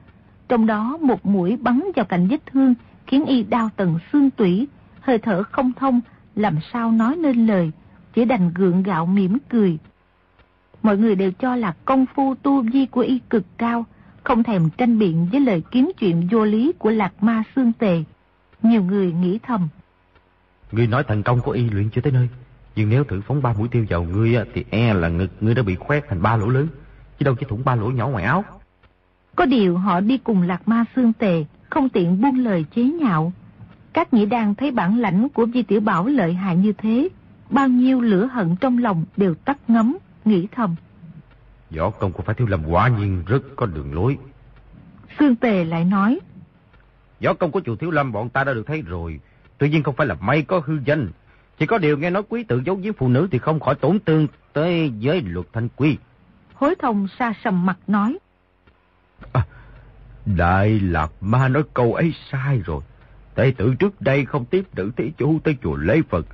Trong đó một mũi bắn vào cạnh vết thương, khiến y đau tận xương tủy, hơi thở không thông, làm sao nói nên lời, chỉ đành gượng gạo mỉm cười. Mọi người đều cho là công phu tu vi của y cực cao, không thèm tranh biện với lời kiếm chuyện vô lý của lạc ma xương tề. Nhiều người nghĩ thầm. Ngươi nói thành công của y luyện chưa tới nơi. Nhưng nếu thử phóng ba mũi tiêu vào ngươi thì e là ngực ngươi đã bị khoét thành ba lỗ lớn. Chứ đâu chỉ thủng ba lỗ nhỏ ngoài áo. Có điều họ đi cùng lạc ma xương tề, không tiện buông lời chế nhạo. Các nhĩ đàn thấy bản lãnh của Di Tiểu Bảo lợi hại như thế, bao nhiêu lửa hận trong lòng đều tắt ngấm, nghĩ thầm. Võ công của Phái Thiếu Lâm quả nhiên rất có đường lối. Sương Tề lại nói. Võ công của chùa Thiếu Lâm bọn ta đã được thấy rồi. Tuy nhiên không phải là may có hư danh. Chỉ có điều nghe nói quý tự giấu giếm phụ nữ thì không khỏi tổn thương tới giới luật thanh quy. Hối thông xa sầm mặt nói. À, Đại Lạc Ma nói câu ấy sai rồi. Đệ tử trước đây không tiếp nữ thí chủ tới chùa Lê Phật.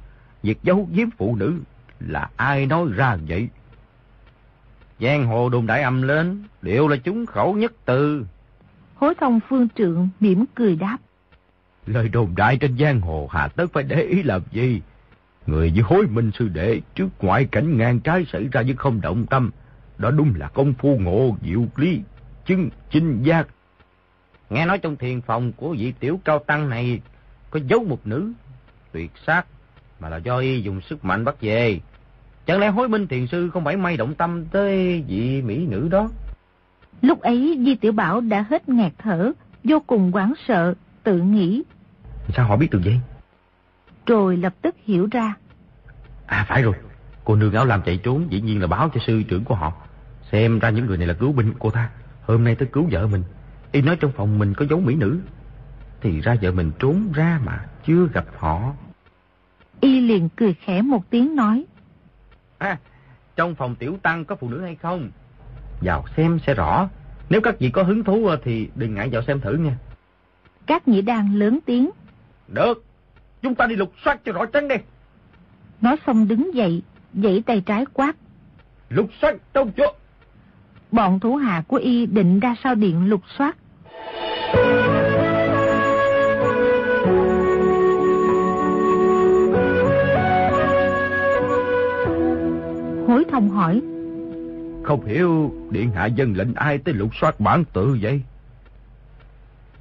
Việc giấu giếm phụ nữ là ai nói ra vậy? Giang hồ đồn đại âm lên, đều là chúng khẩu nhất từ. Hối thông phương trượng mỉm cười đáp. Lời đồn đại trên giang hồ hà tất phải để ý làm gì? Người với hối minh sư đệ trước ngoại cảnh ngang trái xảy ra nhưng không động tâm. Đó đúng là công phu ngộ diệu lý, chứng chinh giác. Nghe nói trong thiền phòng của vị tiểu cao tăng này có dấu một nữ tuyệt sát mà là do y dùng sức mạnh bắt về. Chẳng lẽ hối minh thiền sư không phải may động tâm tới vị mỹ nữ đó? Lúc ấy Di Tiểu Bảo đã hết ngạt thở, vô cùng hoảng sợ, tự nghĩ. Sao họ biết được vậy? Rồi lập tức hiểu ra. À phải rồi, cô nương áo làm chạy trốn dĩ nhiên là báo cho sư trưởng của họ. Xem ra những người này là cứu binh cô ta. Hôm nay tới cứu vợ mình. Y nói trong phòng mình có dấu mỹ nữ. Thì ra vợ mình trốn ra mà chưa gặp họ. Y liền cười khẽ một tiếng nói. À, trong phòng tiểu tăng có phụ nữ hay không? Vào xem sẽ rõ. Nếu các vị có hứng thú thì đừng ngại vào xem thử nha. Các nhĩ đang lớn tiếng. Được, chúng ta đi lục soát cho rõ trắng đi. Nói xong đứng dậy, dãy tay trái quát. Lục soát trong chỗ. Bọn thủ hạ của y định ra sao điện lục soát. Hối thông hỏi. Không hiểu điện hạ dân lệnh ai tới lục soát bản tự vậy?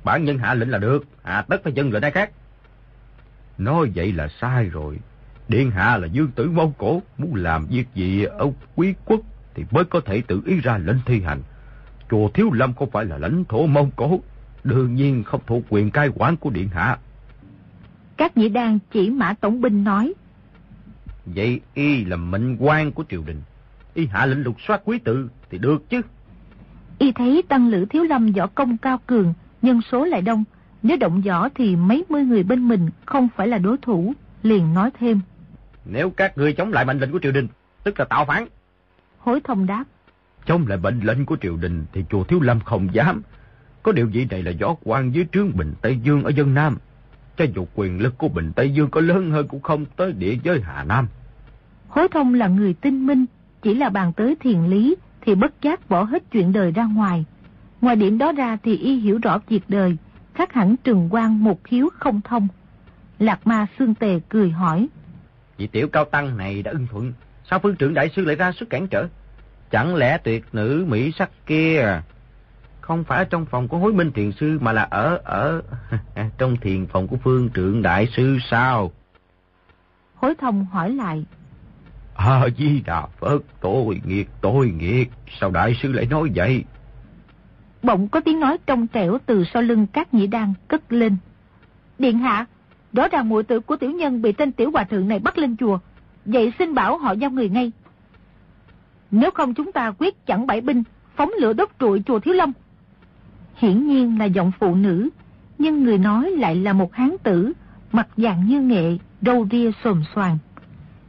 Bản nhân hạ lệnh là được, hạ tất phải dân lệnh ai khác. Nói vậy là sai rồi. Điện hạ là dương tử Mông Cổ, muốn làm việc gì ở quý quốc thì mới có thể tự ý ra lệnh thi hành. Chùa Thiếu Lâm không phải là lãnh thổ Mông Cổ, đương nhiên không thuộc quyền cai quản của Điện Hạ. Các nhị đàn chỉ mã tổng binh nói. Vậy y là mệnh quan của triều đình. Y hạ lệnh lục soát quý tự thì được chứ. Y thấy tăng lữ thiếu lâm võ công cao cường, nhân số lại đông. Nếu động võ thì mấy mươi người bên mình không phải là đối thủ, liền nói thêm. Nếu các người chống lại mệnh lệnh của triều đình, tức là tạo phản. Hối thông đáp. Chống lại mệnh lệnh của triều đình thì chùa Thiếu Lâm không dám. Có điều gì này là võ quan dưới trướng Bình Tây Dương ở dân Nam. Cho dù quyền lực của Bình Tây Dương có lớn hơn cũng không tới địa giới Hà Nam. Hối thông là người tinh minh, chỉ là bàn tới thiền lý thì bất giác bỏ hết chuyện đời ra ngoài. Ngoài điểm đó ra thì y hiểu rõ việc đời, khác hẳn trừng quan một khiếu không thông. Lạc ma xương tề cười hỏi. Vị tiểu cao tăng này đã ưng thuận, sao phương trưởng đại sư lại ra sức cản trở? Chẳng lẽ tuyệt nữ Mỹ sắc kia không phải ở trong phòng của hối minh thiền sư mà là ở ở trong thiền phòng của phương trưởng đại sư sao? Hối thông hỏi lại. À di đà Phật, tôi nghiệt, tôi nghiệt, sao đại sư lại nói vậy? Bỗng có tiếng nói trong trẻo từ sau lưng các nhĩ đan cất lên. Điện hạ, rõ ràng muội tử của tiểu nhân bị tên tiểu hòa thượng này bắt lên chùa. Vậy xin bảo họ giao người ngay. Nếu không chúng ta quyết chẳng bảy binh, phóng lửa đốt trụi chùa Thiếu Lâm. Hiển nhiên là giọng phụ nữ, nhưng người nói lại là một hán tử, mặt dạng như nghệ, râu ria xồm xoàn.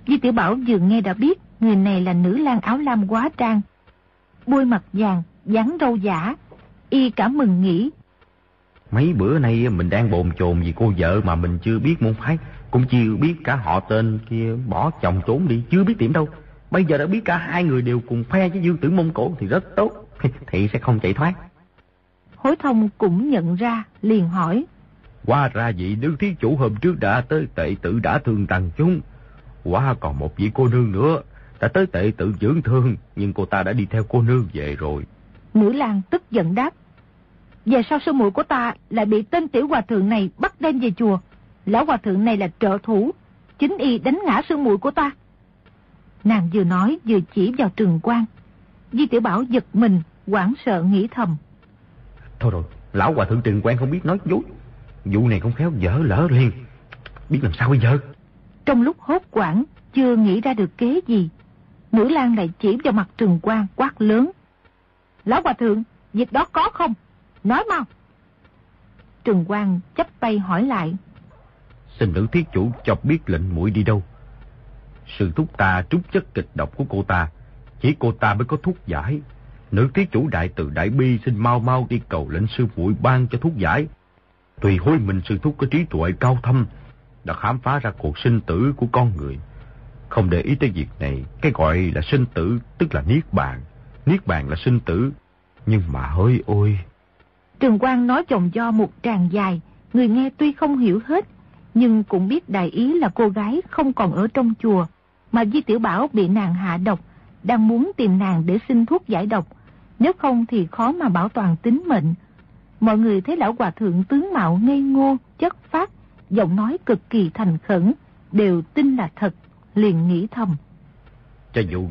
Di Tiểu Bảo vừa nghe đã biết người này là nữ lang áo lam quá trang. Bôi mặt vàng, dáng râu giả, y cả mừng nghĩ. Mấy bữa nay mình đang bồn chồn vì cô vợ mà mình chưa biết môn phái, cũng chưa biết cả họ tên kia bỏ chồng trốn đi, chưa biết tiệm đâu. Bây giờ đã biết cả hai người đều cùng phe với Dương Tử Mông Cổ thì rất tốt, thị sẽ không chạy thoát. Hối thông cũng nhận ra, liền hỏi. Qua ra vị nữ thí chủ hôm trước đã tới tệ tự đã thương tăng chúng. Qua còn một vị cô nương nữa, đã tới tệ tự dưỡng thương, nhưng cô ta đã đi theo cô nương về rồi. Nữ lang tức giận đáp. Về sau sư muội của ta lại bị tên tiểu hòa thượng này bắt đem về chùa. Lão hòa thượng này là trợ thủ, chính y đánh ngã sư muội của ta. Nàng vừa nói vừa chỉ vào trường quan. Di tiểu bảo giật mình, hoảng sợ nghĩ thầm. Thôi rồi, lão hòa thượng Trừng Quan không biết nói dối. Vụ này không khéo dở lỡ liền. Biết làm sao bây giờ? Trong lúc hốt quảng, chưa nghĩ ra được kế gì. Nữ lang lại chỉ vào mặt Trừng Quan quát lớn. Lão hòa thượng, việc đó có không? Nói mau. Trừng Quan chấp tay hỏi lại. Xin nữ thiết chủ cho biết lệnh mũi đi đâu. Sự thúc ta trút chất kịch độc của cô ta. Chỉ cô ta mới có thuốc giải. Nữ thiết chủ đại từ đại bi xin mau mau đi cầu lệnh sư muội ban cho thuốc giải. Tùy hối mình sư thúc có trí tuệ cao thâm, đã khám phá ra cuộc sinh tử của con người. Không để ý tới việc này, cái gọi là sinh tử tức là niết bàn. Niết bàn là sinh tử, nhưng mà hơi ôi. Trường Quang nói chồng do một tràng dài, người nghe tuy không hiểu hết, nhưng cũng biết đại ý là cô gái không còn ở trong chùa, mà Di Tiểu Bảo bị nàng hạ độc, đang muốn tìm nàng để xin thuốc giải độc, nếu không thì khó mà bảo toàn tính mệnh. Mọi người thấy lão hòa thượng tướng mạo ngây ngô, chất phát, giọng nói cực kỳ thành khẩn, đều tin là thật, liền nghĩ thầm. Cho dù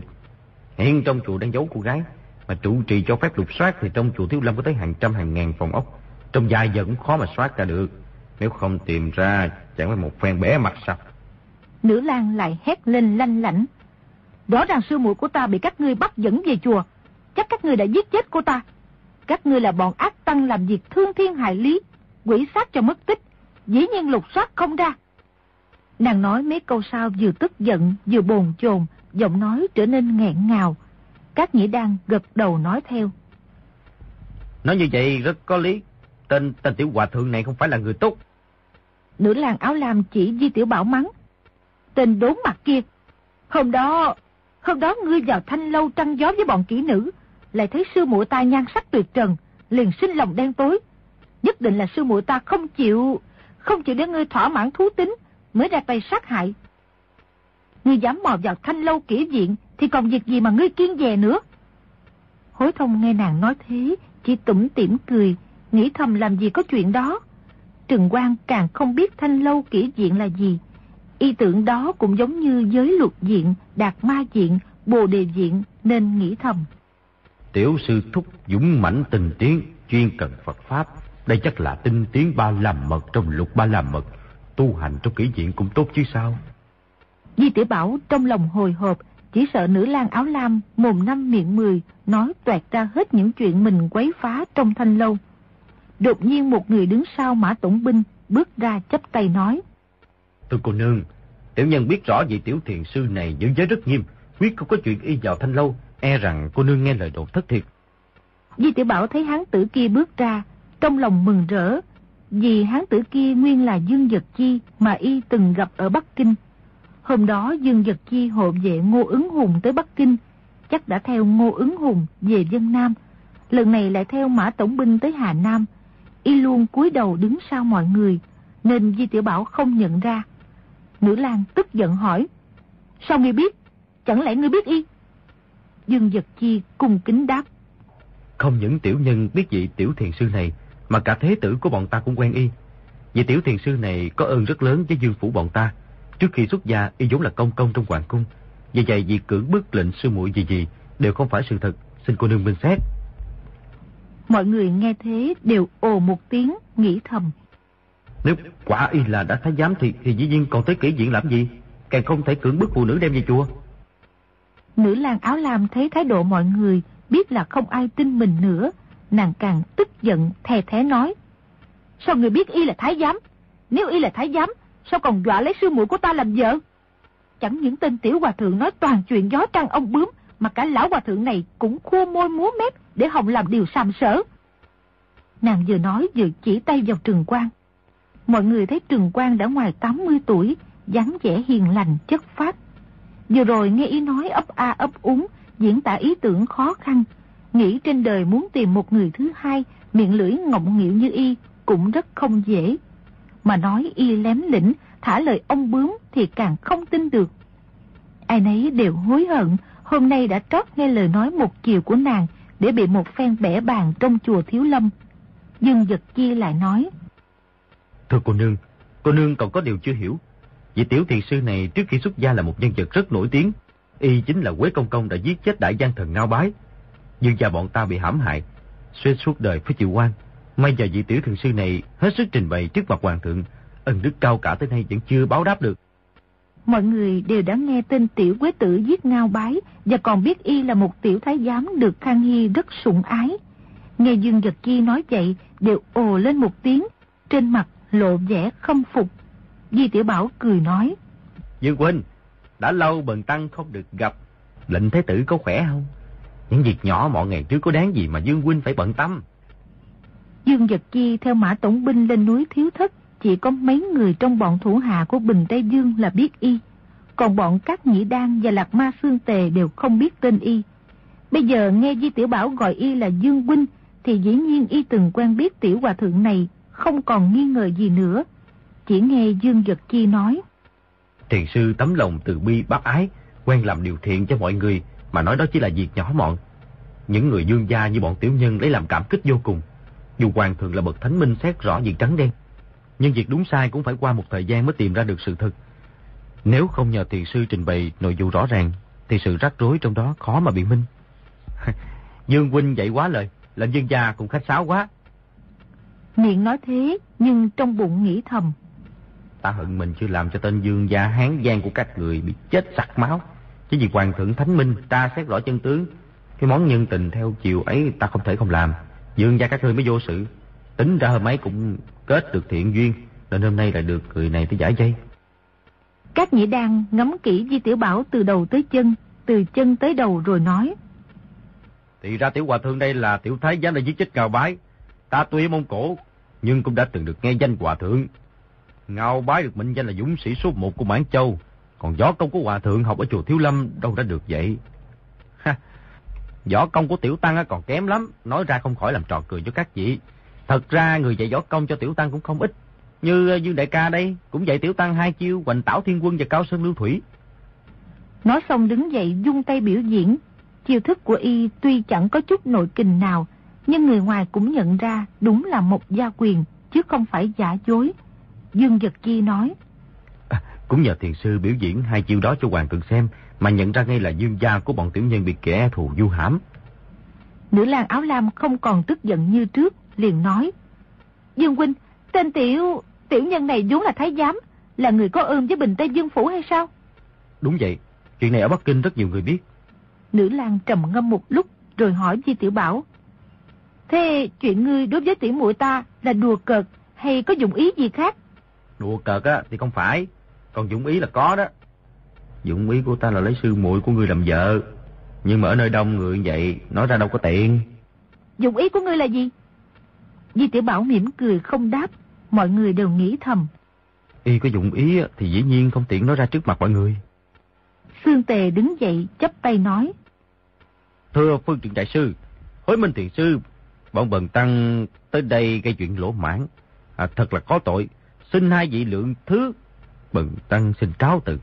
hiện trong chùa đang giấu cô gái, mà trụ trì cho phép lục soát thì trong chùa Thiếu Lâm có tới hàng trăm hàng ngàn phòng ốc. Trong dài giờ cũng khó mà soát ra được. Nếu không tìm ra, chẳng phải một phen bé mặt sạch. Nữ lang lại hét lên lanh lảnh. Rõ ràng sư muội của ta bị các ngươi bắt dẫn về chùa. Chắc các ngươi đã giết chết cô ta. Các ngươi là bọn ác tăng làm việc thương thiên hại lý, quỷ sát cho mất tích. Dĩ nhiên lục soát không ra. Nàng nói mấy câu sau vừa tức giận, vừa bồn chồn, giọng nói trở nên nghẹn ngào. Các nhĩ đan gật đầu nói theo. Nói như vậy rất có lý. Tên tên tiểu hòa thượng này không phải là người tốt. Nữ làng áo lam chỉ Di Tiểu Bảo mắng. Tên đốn mặt kia. Hôm đó, hôm đó ngươi vào thanh lâu trăng gió với bọn kỹ nữ. Lại thấy sư muội ta nhan sắc tuyệt trần. Liền sinh lòng đen tối. Nhất định là sư muội ta không chịu, không chịu để ngươi thỏa mãn thú tính. Mới ra tay sát hại. Ngươi dám mò vào thanh lâu kỹ viện thì còn việc gì mà ngươi kiên dè nữa. Hối thông nghe nàng nói thế, chỉ tủm tỉm cười, nghĩ thầm làm gì có chuyện đó. Trừng Quang càng không biết thanh lâu kỹ diện là gì. Y tưởng đó cũng giống như giới luật diện, đạt ma diện, bồ đề diện nên nghĩ thầm. Tiểu sư thúc dũng mãnh tình tiến, chuyên cần Phật Pháp. Đây chắc là tinh tiến ba làm mật trong lục ba làm mật. Tu hành trong kỹ diện cũng tốt chứ sao. Di tiểu Bảo trong lòng hồi hộp, chỉ sợ nữ lang áo lam mồm năm miệng mười nói toẹt ra hết những chuyện mình quấy phá trong thanh lâu. Đột nhiên một người đứng sau mã tổng binh bước ra chấp tay nói. Tôi cô nương, tiểu nhân biết rõ vị tiểu thiền sư này giữ giới rất nghiêm, quyết không có chuyện y vào thanh lâu, e rằng cô nương nghe lời đồn thất thiệt. Di tiểu Bảo thấy hán tử kia bước ra, trong lòng mừng rỡ, vì hán tử kia nguyên là Dương Vật Chi mà y từng gặp ở Bắc Kinh. Hôm đó Dương Vật Chi hộ vệ Ngô Ứng Hùng tới Bắc Kinh, chắc đã theo Ngô Ứng Hùng về dân Nam. Lần này lại theo Mã Tổng binh tới Hà Nam. Y luôn cúi đầu đứng sau mọi người, nên Di Tiểu Bảo không nhận ra. Nữ Lan tức giận hỏi, sao ngươi biết? Chẳng lẽ ngươi biết y? Dương Vật Chi cung kính đáp. Không những tiểu nhân biết vị tiểu thiền sư này, mà cả thế tử của bọn ta cũng quen y. Vị tiểu thiền sư này có ơn rất lớn với dương phủ bọn ta. Trước khi xuất gia, y vốn là công công trong hoàng cung. Vì vậy, việc cưỡng bức lệnh sư muội gì gì đều không phải sự thật. Xin cô nương bình xét. Mọi người nghe thế đều ồ một tiếng, nghĩ thầm. Nếu quả y là đã thái giám thì, thì dĩ nhiên còn tới kỹ diện làm gì? Càng không thể cưỡng bức phụ nữ đem về chùa. Nữ lang áo lam thấy thái độ mọi người, biết là không ai tin mình nữa. Nàng càng tức giận, thè thé nói. Sao người biết y là thái giám? Nếu y là thái giám, sao còn dọa lấy sư muội của ta làm vợ? Chẳng những tên tiểu hòa thượng nói toàn chuyện gió trăng ông bướm, mà cả lão hòa thượng này cũng khua môi múa mép để Hồng làm điều sàm sở. Nàng vừa nói vừa chỉ tay vào Trừng Quang. Mọi người thấy Trừng Quang đã ngoài 80 tuổi, dáng vẻ hiền lành, chất phát. Vừa rồi nghe ý nói ấp a ấp úng, diễn tả ý tưởng khó khăn. Nghĩ trên đời muốn tìm một người thứ hai, miệng lưỡi ngọng nghịu như y, cũng rất không dễ. Mà nói y lém lĩnh, thả lời ông bướm thì càng không tin được. Ai nấy đều hối hận, hôm nay đã trót nghe lời nói một chiều của nàng để bị một phen bẻ bàn trong chùa Thiếu Lâm. Dương Giật Chi lại nói. Thưa cô nương, cô nương còn có điều chưa hiểu. Vị tiểu thiền sư này trước khi xuất gia là một nhân vật rất nổi tiếng. Y chính là Quế Công Công đã giết chết đại gian thần Ngao Bái. Dương gia bọn ta bị hãm hại, suy suốt đời phải chịu quan. May giờ vị tiểu thiền sư này hết sức trình bày trước mặt hoàng thượng, ân đức cao cả tới nay vẫn chưa báo đáp được. Mọi người đều đã nghe tên tiểu quế tử giết ngao bái và còn biết y là một tiểu thái giám được Khang Hy rất sủng ái. Nghe Dương Giật Chi nói vậy đều ồ lên một tiếng, trên mặt lộ vẻ không phục. Di Tiểu Bảo cười nói. Dương Huynh, đã lâu bần tăng không được gặp, lệnh thế tử có khỏe không? Những việc nhỏ mọi ngày trước có đáng gì mà Dương Huynh phải bận tâm. Dương Giật Chi theo mã tổng binh lên núi Thiếu Thất, chỉ có mấy người trong bọn thủ hạ của Bình Tây Dương là biết y. Còn bọn các nhĩ đan và lạc ma xương tề đều không biết tên y. Bây giờ nghe Di Tiểu Bảo gọi y là Dương Huynh, thì dĩ nhiên y từng quen biết tiểu hòa thượng này, không còn nghi ngờ gì nữa. Chỉ nghe Dương Giật Chi nói. Thiền sư tấm lòng từ bi bác ái, quen làm điều thiện cho mọi người, mà nói đó chỉ là việc nhỏ mọn. Những người dương gia như bọn tiểu nhân lấy làm cảm kích vô cùng. Dù hoàng thượng là bậc thánh minh xét rõ việc trắng đen, nhưng việc đúng sai cũng phải qua một thời gian mới tìm ra được sự thật. Nếu không nhờ thiền sư trình bày nội dung rõ ràng, thì sự rắc rối trong đó khó mà biện minh. Dương huynh dạy quá lời, lệnh dương gia cũng khách sáo quá. Miệng nói thế, nhưng trong bụng nghĩ thầm. Ta hận mình chưa làm cho tên dương gia hán gian của các người bị chết sặc máu. Chứ vì hoàng thượng thánh minh, ta xét rõ chân tướng. Cái món nhân tình theo chiều ấy ta không thể không làm. Dương gia các ngươi mới vô sự. Tính ra hôm ấy cũng kết được thiện duyên, nên hôm nay lại được người này tới giải dây. Các nhĩ đan ngắm kỹ Di Tiểu Bảo từ đầu tới chân, từ chân tới đầu rồi nói. Thì ra tiểu hòa thượng đây là tiểu thái giám đã giết chết Ngao Bái. Ta tuy Mông Cổ, nhưng cũng đã từng được nghe danh hòa thượng. Ngao Bái được mệnh danh là dũng sĩ số một của Mãn Châu. Còn võ công của hòa thượng học ở chùa Thiếu Lâm đâu đã được vậy. Ha, võ công của tiểu tăng còn kém lắm, nói ra không khỏi làm trò cười cho các vị. Thật ra người dạy võ công cho tiểu tăng cũng không ít. Như ờ, Dương Đại ca đây, cũng dạy tiểu tăng hai chiêu Hoành Tảo Thiên Quân và Cao Sơn Lưu Thủy. Nói xong đứng dậy dung tay biểu diễn, Chiêu thức của y tuy chẳng có chút nội kình nào, nhưng người ngoài cũng nhận ra đúng là một gia quyền, chứ không phải giả dối. Dương Giật Chi nói. À, cũng nhờ thiền sư biểu diễn hai chiêu đó cho hoàng thượng xem, mà nhận ra ngay là dương gia của bọn tiểu nhân bị kẻ thù du hãm. Nữ lang áo lam không còn tức giận như trước, liền nói. Dương huynh, tên tiểu, tiểu nhân này vốn là thái giám, là người có ơn với Bình Tây Dương Phủ hay sao? Đúng vậy, chuyện này ở Bắc Kinh rất nhiều người biết. Nữ lang trầm ngâm một lúc rồi hỏi Di Tiểu Bảo. Thế chuyện ngươi đối với tiểu muội ta là đùa cợt hay có dụng ý gì khác? Đùa cợt á thì không phải, còn dụng ý là có đó. Dụng ý của ta là lấy sư muội của ngươi làm vợ. Nhưng mà ở nơi đông người vậy, nói ra đâu có tiện. Dụng ý của ngươi là gì? Di Tiểu Bảo mỉm cười không đáp, mọi người đều nghĩ thầm. Y có dụng ý thì dĩ nhiên không tiện nói ra trước mặt mọi người. Sương Tề đứng dậy chấp tay nói. Thưa Phương Trượng Đại Sư, hối minh thiền sư, bọn bần tăng tới đây gây chuyện lỗ mãn. À, thật là có tội, xin hai vị lượng thứ, bần tăng xin cáo từ.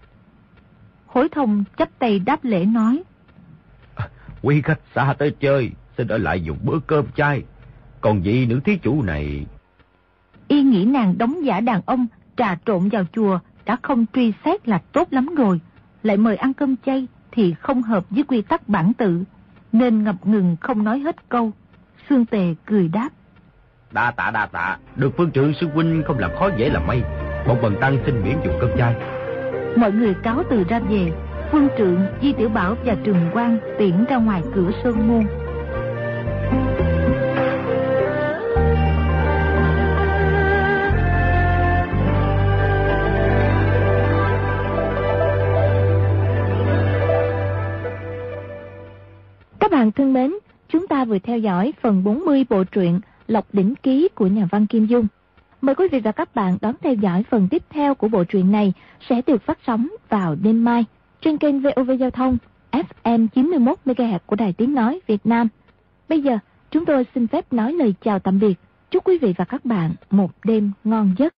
Hối thông chấp tay đáp lễ nói. À, quý khách xa tới chơi, xin ở lại dùng bữa cơm chay. Còn vị nữ thí chủ này... Y nghĩ nàng đóng giả đàn ông, trà trộn vào chùa, đã không truy xét là tốt lắm rồi. Lại mời ăn cơm chay thì không hợp với quy tắc bản tự, nên ngập ngừng không nói hết câu. Sương Tề cười đáp. Đa tạ đa tạ, được phương trưởng sư huynh không làm khó dễ là may. Bọn bần tăng xin miễn dùng cơm chai. Mọi người cáo từ ra về, phương trượng, Di Tiểu Bảo và Trường Quang tiễn ra ngoài cửa sơn môn. Các bạn thân mến, chúng ta vừa theo dõi phần 40 bộ truyện Lộc Đỉnh Ký của nhà văn Kim Dung. Mời quý vị và các bạn đón theo dõi phần tiếp theo của bộ truyện này sẽ được phát sóng vào đêm mai trên kênh VOV Giao thông FM 91 MHz của Đài Tiếng Nói Việt Nam. Bây giờ, chúng tôi xin phép nói lời chào tạm biệt. Chúc quý vị và các bạn một đêm ngon giấc.